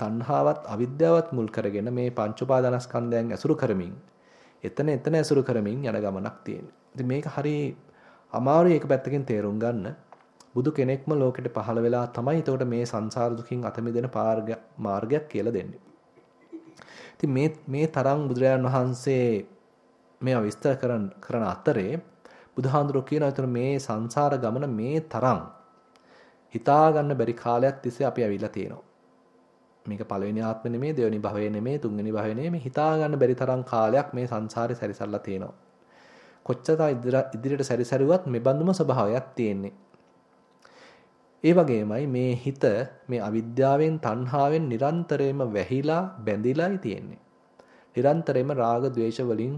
තණ්හාවත් අවිද්‍යාවත් මුල් කරගෙන මේ පංච උපාදානස්කන්ධයන් ඇසුරු කරමින් එතන එතන ඇසුරු කරමින් යන ගමනක් තියෙන්නේ. ඉතින් මේක හරි අමාරුයි එක පැත්තකින් තේරුම් ගන්න. බුදු කෙනෙක්ම ලෝකෙට පහළ වෙලා තමයි එතකොට මේ සංසාර දුකින් අත මිදෙන මාර්ගයක් කියලා දෙන්නේ. ඉතින් මේ මේ තරම් බුදුරජාණන් වහන්සේ මේවා විස්තර කරන කරන අතරේ බුදුහාඳුරෝ කියනවා විතර මේ සංසාර ගමන මේ තරම් හිතා ගන්න බැරි කාලයක් තිස්සේ අපි ඇවිල්ලා තියෙනවා. මේක පළවෙනි ආත්මෙ නෙමෙයි දෙවෙනි භවයේ නෙමෙයි තුන්වෙනි භවයේ නෙමෙයි හිතා ගන්න බැරි තරම් කාලයක් මේ සංසාරේ සැරිසරලා තියෙනවා. කොච්චර ඉදිරියට සැරිසරුවත් මේ බඳුම ස්වභාවයක් තියෙන්නේ. ඒ වගේමයි මේ හිත මේ අවිද්‍යාවෙන් තණ්හාවෙන් නිරන්තරයෙන්ම වැහිලා බැඳිලායි තියෙන්නේ. නිරන්තරයෙන්ම රාග ద్వේෂ වලින්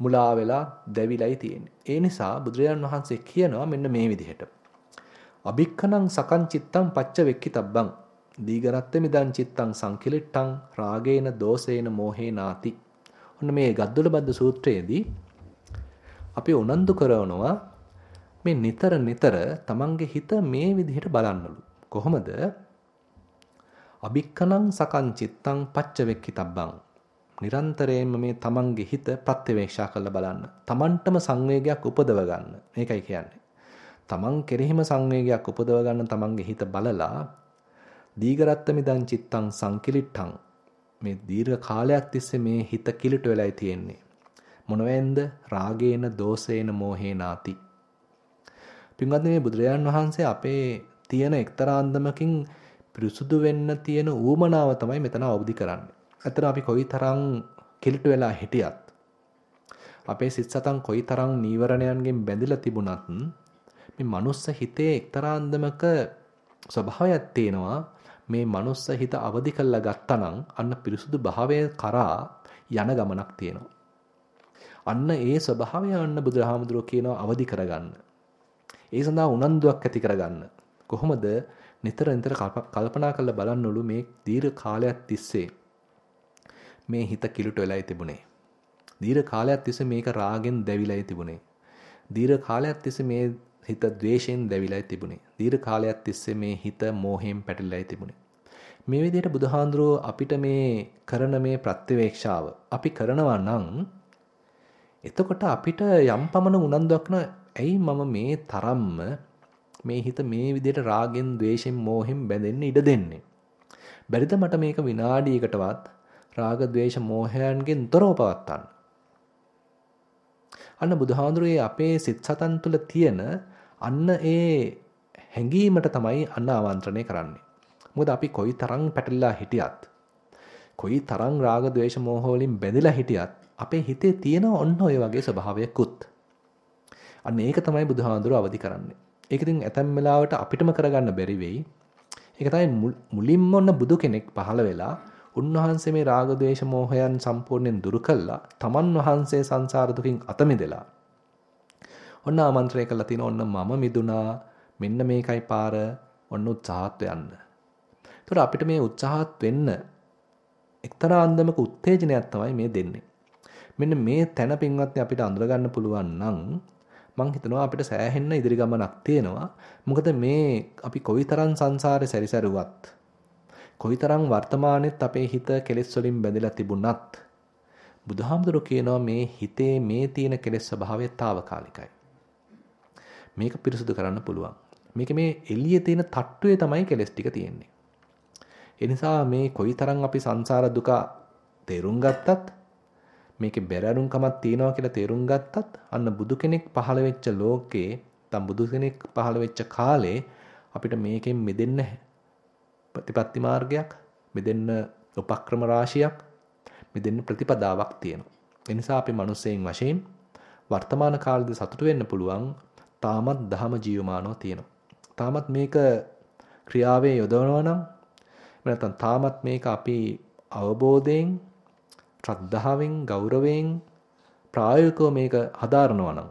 මුලා වෙලා දැවිලායි තියෙන්නේ. ඒ නිසා බුදුරජාන් වහන්සේ කියනවා මෙන්න මේ විදිහට. අභික්ඛනං සකං චිත්තං පච්ච වෙක්කිතබ්බං දීගරත්ත මිදං චිත්තං සංකිලිට්ඨං රාගේන දෝසේන මෝහේනාති. ඔන්න මේ ගද්දොල බද්ද සූත්‍රයේදී අපි උනන්දු කරනවා මේ නිතර නිතර තමන්ගේ හිත මේ විදිහට බලන්නලු. කොහොමද? අභික්කනං සකං චිත්තං පච්චවෙක්කිතබ්බං. නිරන්තරයෙන්ම මේ තමන්ගේ හිත ප්‍රත්‍යවේක්ෂා කරලා බලන්න. තමන්ටම සංවේගයක් උපදව ගන්න. මේකයි කියන්නේ. තමන් කෙරෙහිම සංවේගයක් උපදව ගන්න තමන්ගේ හිත බලලා දීගරත්ත මිදං චිත්තං සංකිලිට්ඨං මේ දීර්ඝ කාලයක් තිස්සේ මේ හිත කිලිට වෙලයි තියෙන්නේ. මොනවෙන්ද? රාගේන, දෝසේන, මෝහේනාති. පින්වත්නි මේ බුදුරජාන් වහන්සේ අපේ තියෙන එක්තරා අන්දමකින් පිරිසුදු වෙන්න තියෙන ඌමනාව තමයි මෙතන අවදි කරන්නේ. අතන අපි කොයිතරම් කිලිට වෙලා හිටියත් අපේ සිත් සතන් කොයිතරම් නීවරණයන්ගෙන් බැඳිලා තිබුණත් මේ මනුස්ස හිතේ එක්තරා අන්දමක ස්වභාවයක් තියෙනවා මේ මනුස්ස හිත අවදි කළා ගත්තනම් අන්න පිරිසුදු භාවය කරා යන ගමනක් තියෙනවා. අන්න ඒ ස්වභාවය අන්න බුදුරහාමුදුරුවෝ කියනවා අවදි කරගන්න. ඒ සඳහා උනන්දුවක් ඇති කරගන්න. කොහොමද නිතර නිතර කල්පනා කරලා බලන්නලු මේ දීර්ඝ කාලයක් තිස්සේ මේ හිත කිලුට වෙලායි තිබුණේ. දීර්ඝ කාලයක් තිස්සේ මේක රාගෙන් දැවිලායි තිබුණේ. දීර්ඝ කාලයක් තිස්සේ මේ හිත ද්වේෂයෙන් දැවිලායි තිබුණේ. දීර්ඝ කාලයක් තිස්සේ මේ හිත මෝහයෙන් පැටලිලායි තිබුණේ. මේ විදිහට බුදුහාඳුරෝ අපිට මේ කරන මේ ප්‍රත්‍යවේක්ෂාව අපි කරනවා නම් එතකොට අපිට යම් පමණ උනන්දුවක් න ඇයි මම මේ තරම්ම මේ හිත මේ විදිහට රාගෙන්, ద్వේෂෙන්, මෝහෙන් බැඳෙන්න ඉඩ දෙන්නේ? බැරිද මට මේක විනාඩියකටවත් රාග, ద్వේෂ, මෝහයන්ගෙන් තොරව පවත්වන්න? අන්න බුදුහාඳුරේ අපේ සිත් සතන් තුළ තියෙන අන්න ඒ හැඟීමට තමයි අන්න ආවන්ත්‍රණය කරන්නේ. මොකද අපි කොයි තරම් පැටලලා හිටියත් කොයි තරම් රාග, ద్వේෂ, මෝහ වලින් බැඳිලා හිටියත් අපේ හිතේ තියෙන ඔන්න ඔය වගේ ස්වභාවයකුත් අන්න ඒක තමයි බුදුහාඳුර අවදි කරන්නේ. ඒක ඉතින් ඇතැම් වෙලාවට අපිටම කරගන්න බැරි වෙයි. ඒක තමයි මුලින්ම ඔන්න බුදු කෙනෙක් පහළ වෙලා උන්වහන්සේ මේ රාග ద్వේෂ මෝහයන් සම්පූර්ණයෙන් දුරු කළා. තමන් වහන්සේ සංසාර දුකින් අත මිදලා. ඔන්න ආමන්ත්‍රණය කළා තින ඔන්න මම මිදුණා. මෙන්න මේකයි පාර. ඔන්න උත්සාහත් වෙන්න. ඒතර අපිට මේ උත්සාහත් වෙන්න එක්තරා අන්දමක උත්තේජනයක් තමයි මේ දෙන්නේ. මෙන්න මේ තැන පින්වත්නි අපිට අඳුරගන්න පුළුවන් නම් මං හිතනවා අපිට සෑහෙන්න ඉදිරි ගමනක් තියෙනවා. මොකද මේ අපි කොයිතරම් සංසාරේ සැරිසරුවත් කොයිතරම් වර්තමානෙත් අපේ හිත කෙලෙස් වලින් බැඳලා තිබුණත් බුදුහාමුදුරු කියනවා මේ හිතේ මේ තියෙන කෙලෙස් ස්වභාවය తాවකාලිකයි. මේක පිරිසුදු කරන්න පුළුවන්. මේක මේ එළියේ තියෙන තට්ටුවේ තමයි කෙලෙස් ටික තියෙන්නේ. ඒ නිසා මේ කොයිතරම් අපි සංසාර දුක තේරුම් ගත්තත් මේකේ බැරරුම්කමක් තියෙනවා කියලා තේරුම් ගත්තත් අන්න බුදු කෙනෙක් පහළ වෙච්ච ලෝකේ තම් බුදු කෙනෙක් පහළ වෙච්ච කාලේ අපිට මේකෙන් මිදෙන්න ප්‍රතිපත්ති මාර්ගයක් මිදෙන්න උපක්‍රම රාශියක් මිදෙන්න ප්‍රතිපදාවක් තියෙනවා. ඒ නිසා අපි මිනිස්සෙන් වශයෙන් වර්තමාන කාලෙදී සතුටු වෙන්න පුළුවන් තාමත් දහම ජීවමානව තියෙනවා. තාමත් මේක ක්‍රියාවේ යොදවනවා නම් නැත්නම් තාමත් මේක අපි අවබෝධයෙන් ශ්‍රද්ධාවෙන් ගෞරවයෙන් ප්‍රායෝගිකව මේක හදාරනවා නම්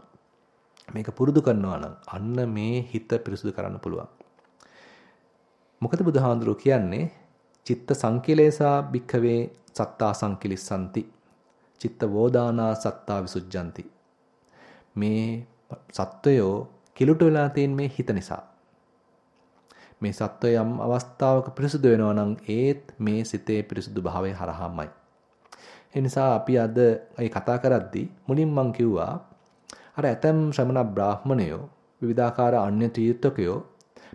මේක පුරුදු කරනවා නම් අන්න මේ හිත පිරිසුදු කරන්න පුළුවන්. මොකද බුදුහාඳුරෝ කියන්නේ චිත්ත සංකිලේසා භික්ඛවේ සත්තා සංකිලිස්සanti. චිත්ත වෝදානා සත්තා විසුද්ධಂತಿ. මේ සත්වයෝ කිලුට වෙලා තියෙන මේ හිත නිසා. මේ සත්වය යම් අවස්ථාවක පිරිසුදු වෙනවා නම් ඒත් මේ සිතේ පිරිසුදු භාවය හරහාමයි. ඒ නිසා අපි අද ඒ කතා කරද්දී මුලින් මම කිව්වා අර ඇතම් ශ්‍රමණ බ්‍රාහ්මණයෝ විවිධාකාර අන්‍ය තීර්ථකයෝ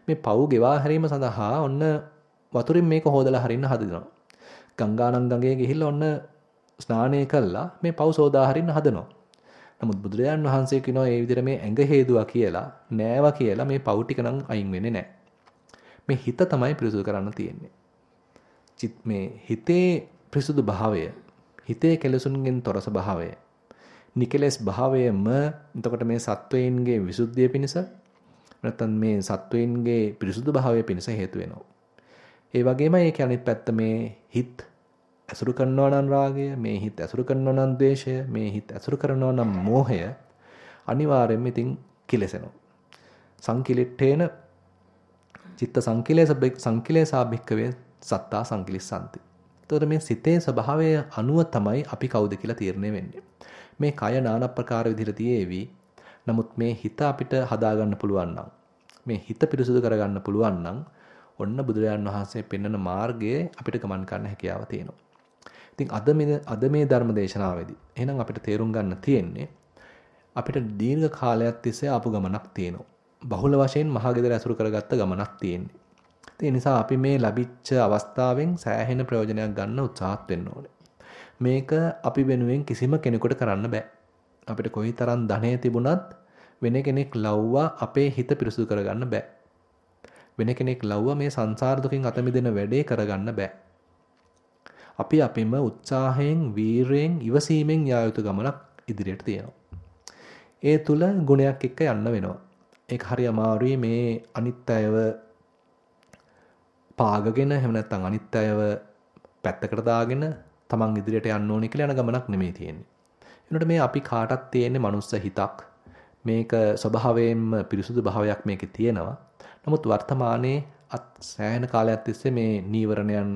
මේ පව් ගෙවා හැරීම සඳහා ඔන්න වතුරින් මේක හොදලා හරින්න හදනවා. ගංගානම් ගඟේ ගිහිල්ලා ඔන්න ස්නානය කළා මේ පව් සෝදා හරින්න හදනවා. නමුත් බුදුරජාන් වහන්සේ කියනවා ඒ විදිහට මේ ඇඟ හේදුවා කියලා නෑවා කියලා මේ පව් ටික නම් අයින් වෙන්නේ නෑ. මේ හිත තමයි පිරිසුදු කරන්න තියෙන්නේ. මේ හිතේ පිරිසුදු භාවය, හිතේ කෙලසුන්ගෙන් තොර ස්වභාවය, නිකලස් භාවයම එතකොට මේ සත්වයින්ගේ විසුද්ධිය පිණිස නැත්නම් මේ සත්වයින්ගේ පිරිසුදු භාවය පිණිස හේතු වෙනවා. ඒ වගේමයි ඒකේ අනිත් පැත්ත මේ හිත ඇසුරු කරනවා නම් රාගය, මේ හිත ඇසුරු කරනවා නම් ද්වේෂය, මේ හිත ඇසුරු කරනවා නම් මෝහය අනිවාර්යයෙන්ම ඉතින් කිලසෙනවා. සංකිලිට්ඨේන චිත්ත සංකිලේස සංකිලේසාභික්කවේ සත්තා සංකිලිස්සanti. එතකොට මේ සිතේ ස්වභාවය අනුව තමයි අපි කවුද කියලා තීරණය වෙන්නේ. මේ කය নানা ප්‍රකාර විදිහට තියේවි. නමුත් මේ හිත අපිට හදාගන්න පුළුවන් නම් මේ හිත පිරිසුදු කරගන්න පුළුවන් නම් ඔන්න බුදුරජාන් වහන්සේ පෙන්වන මාර්ගයේ අපිට ගමන් කරන්න හැකියාව තියෙනවා. ඉතින් අද මේ අද මේ ධර්ම දේශනාවේදී එහෙනම් අපිට තේරුම් ගන්න තියෙන්නේ අපිට දීර්ඝ කාලයක් තිස්සේ ආපු ගමනක් තියෙනවා. බහුල වශයෙන් මහගෙදර ඇසුරු කරගත්ත ගමනක් තියෙන්නේ. ඒ නිසා අපි මේ ලැබිච්ච අවස්ථාවෙන් සෑහෙන ප්‍රයෝජනයක් ගන්න උත්සාහත් වෙන්න ඕනේ. මේක අපි වෙනුවෙන් කිසිම කෙනෙකුට කරන්න බෑ. අපිට කොයිතරම් ධනෙ තිබුණත් වෙන කෙනෙක් ලව්වා අපේ හිත පිරිසුදු කරගන්න බෑ. වෙන කෙනෙක් ලව්වා මේ සංසාර දුකින් අත මිදෙන වැඩේ කරගන්න බෑ. අපි අපිම උත්සාහයෙන් වීරයෙන් ඉවසීමෙන් යා යුතු ගමනක් ඉදිරියට තියෙනවා. ඒ තුල ගුණයක් එක්ක යන්න වෙනවා. ඒක හරි අමාරුයි මේ අනිත්‍යව පාගගෙන එහෙම නැත්නම් අනිත්‍යව පැත්තකට දාගෙන තමන් ඉදිරියට යන්න ඕනේ කියලා යන ගමනක් නෙමෙයි තියෙන්නේ. එනකොට මේ අපි කාටත් තියෙන්නේ මනුස්ස හිතක්. මේක ස්වභාවයෙන්ම පිරිසුදු භාවයක් මේකේ තියෙනවා. නමුත් වර්තමානයේ සෑහෙන කාලයක් තිස්සේ මේ නීවරණයන්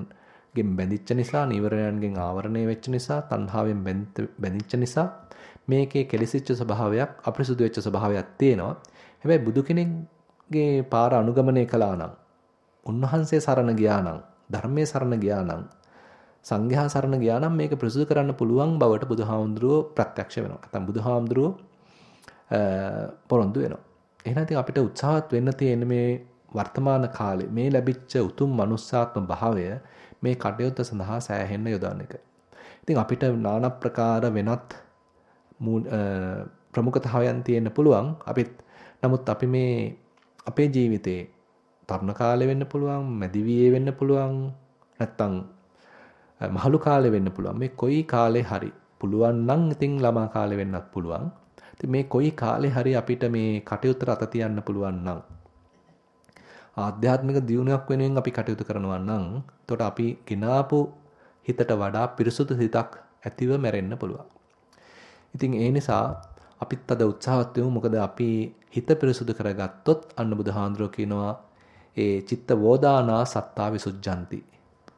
ගෙන් බැඳිච්ච නිසා නීවරණයන්ගෙන් ආවරණය වෙච්ච නිසා තණ්හාවෙන් බැඳිච්ච නිසා මේකේ කෙලසිච්ච ස්වභාවයක් අපිරිසුදු වෙච්ච ස්වභාවයක් තියෙනවා. හැබැයි බුදු කෙනෙක්ගේ පාර අනුගමනය කළා නම් උන්වහන්සේ සරණ ගියා නම් ධර්මයේ සරණ ගියා නම් සංඝයා සරණ ගියා නම් මේක ප්‍රසිද්ධ කරන්න පුළුවන් බවට බුදුහාමුදුරුවෝ ප්‍රත්‍යක්ෂ වෙනවා. නැත්නම් බුදුහාමුදුරුවෝ පොරොන්දු වෙනවා. එහෙනම් ඉතින් අපිට උත්සාහත් වෙන්න තියෙන මේ වර්තමාන කාලේ මේ ලැබිච්ච උතුම් manussාත්ම භාවය මේ කටයුත්ත සඳහා සෑහෙන්න යොදවන එක. ඉතින් අපිට নানা ප්‍රකාර වෙනත් ප්‍රමුඛතාවයන් තියෙන්න පුළුවන්. අපිත් නමුත් අපි මේ අපේ ජීවිතේ තරුණ කාලේ වෙන්න පුළුවන්, මැදිවියේ වෙන්න පුළුවන්, නැත්තම් මහලු කාලේ වෙන්න පුළුවන්. මේ කොයි කාලේ හරි පුළුවන් නම් ඉතින් ළමා කාලේ වෙන්නත් පුළුවන්. ඉතින් මේ කොයි කාලේ හරි අපිට මේ කටයුතු රත තියන්න පුළුවන් නම් ආධ්‍යාත්මික දියුණුවක් වෙනුවෙන් අපි කටයුතු කරනවා නම් එතකොට අපි ගినాපු හිතට වඩා පිරිසුදු හිතක් ඇතිව මැරෙන්න පුළුවන්. ඉතින් ඒ නිසා අපිත් අද උත්සාහවත් වෙමු මොකද අපි හිත පිරිසුදු කරගත්තොත් අන්න බුදුහාඳුරෝ කියනවා ඒ චිත්ත වෝදානා සත්තා විසුද්ධಂತಿ.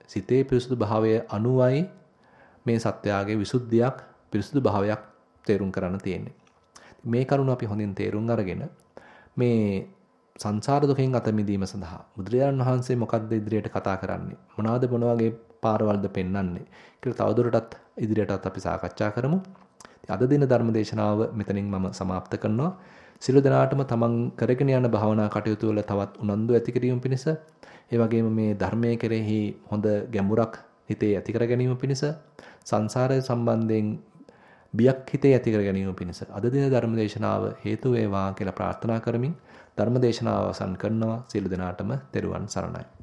සිතේ පිරිසුදු භාවය අනුවයි මේ සත්‍යාගේ විසුද්ධියක් පිරිසුදු භාවයක් තේරුම් කරන්න තියෙන්නේ. මේ කරුණ අපි හොඳින් තේරුම් අරගෙන මේ සංසාර දුකෙන් අත මිදීම සඳහා බුදුරජාණන් වහන්සේ මොකද්ද ඉදිරියට කතා කරන්නේ මොනවාද මොන වගේ පාරවල්ද පෙන්වන්නේ කියලා තවදුරටත් ඉදිරියටත් අපි සාකච්ඡා කරමු. අද දින ධර්ම දේශනාව මෙතනින් මම સમાપ્ત කරනවා. සියලු දෙනාටම තමන් කරගෙන යන භාවනා කටයුතු වල තවත් උනන්දු ඇති කිරීම පිණිස ඒ වගේම මේ ධර්මයේ කෙරෙහි හොඳ ගැඹුරක් හිතේ ඇති කර ගැනීම පිණිස සංසාරය සම්බන්ධයෙන් බියක් හිතේ ඇති කර ගැනීම පිණිස අද දින ධර්ම දේශනාව හේතු වේවා කියලා ප්‍රාර්ථනා කරමින් ධර්ම දේශනාව අවසන් කරනවා. සියලු දෙනාටම තෙරුවන් සරණයි.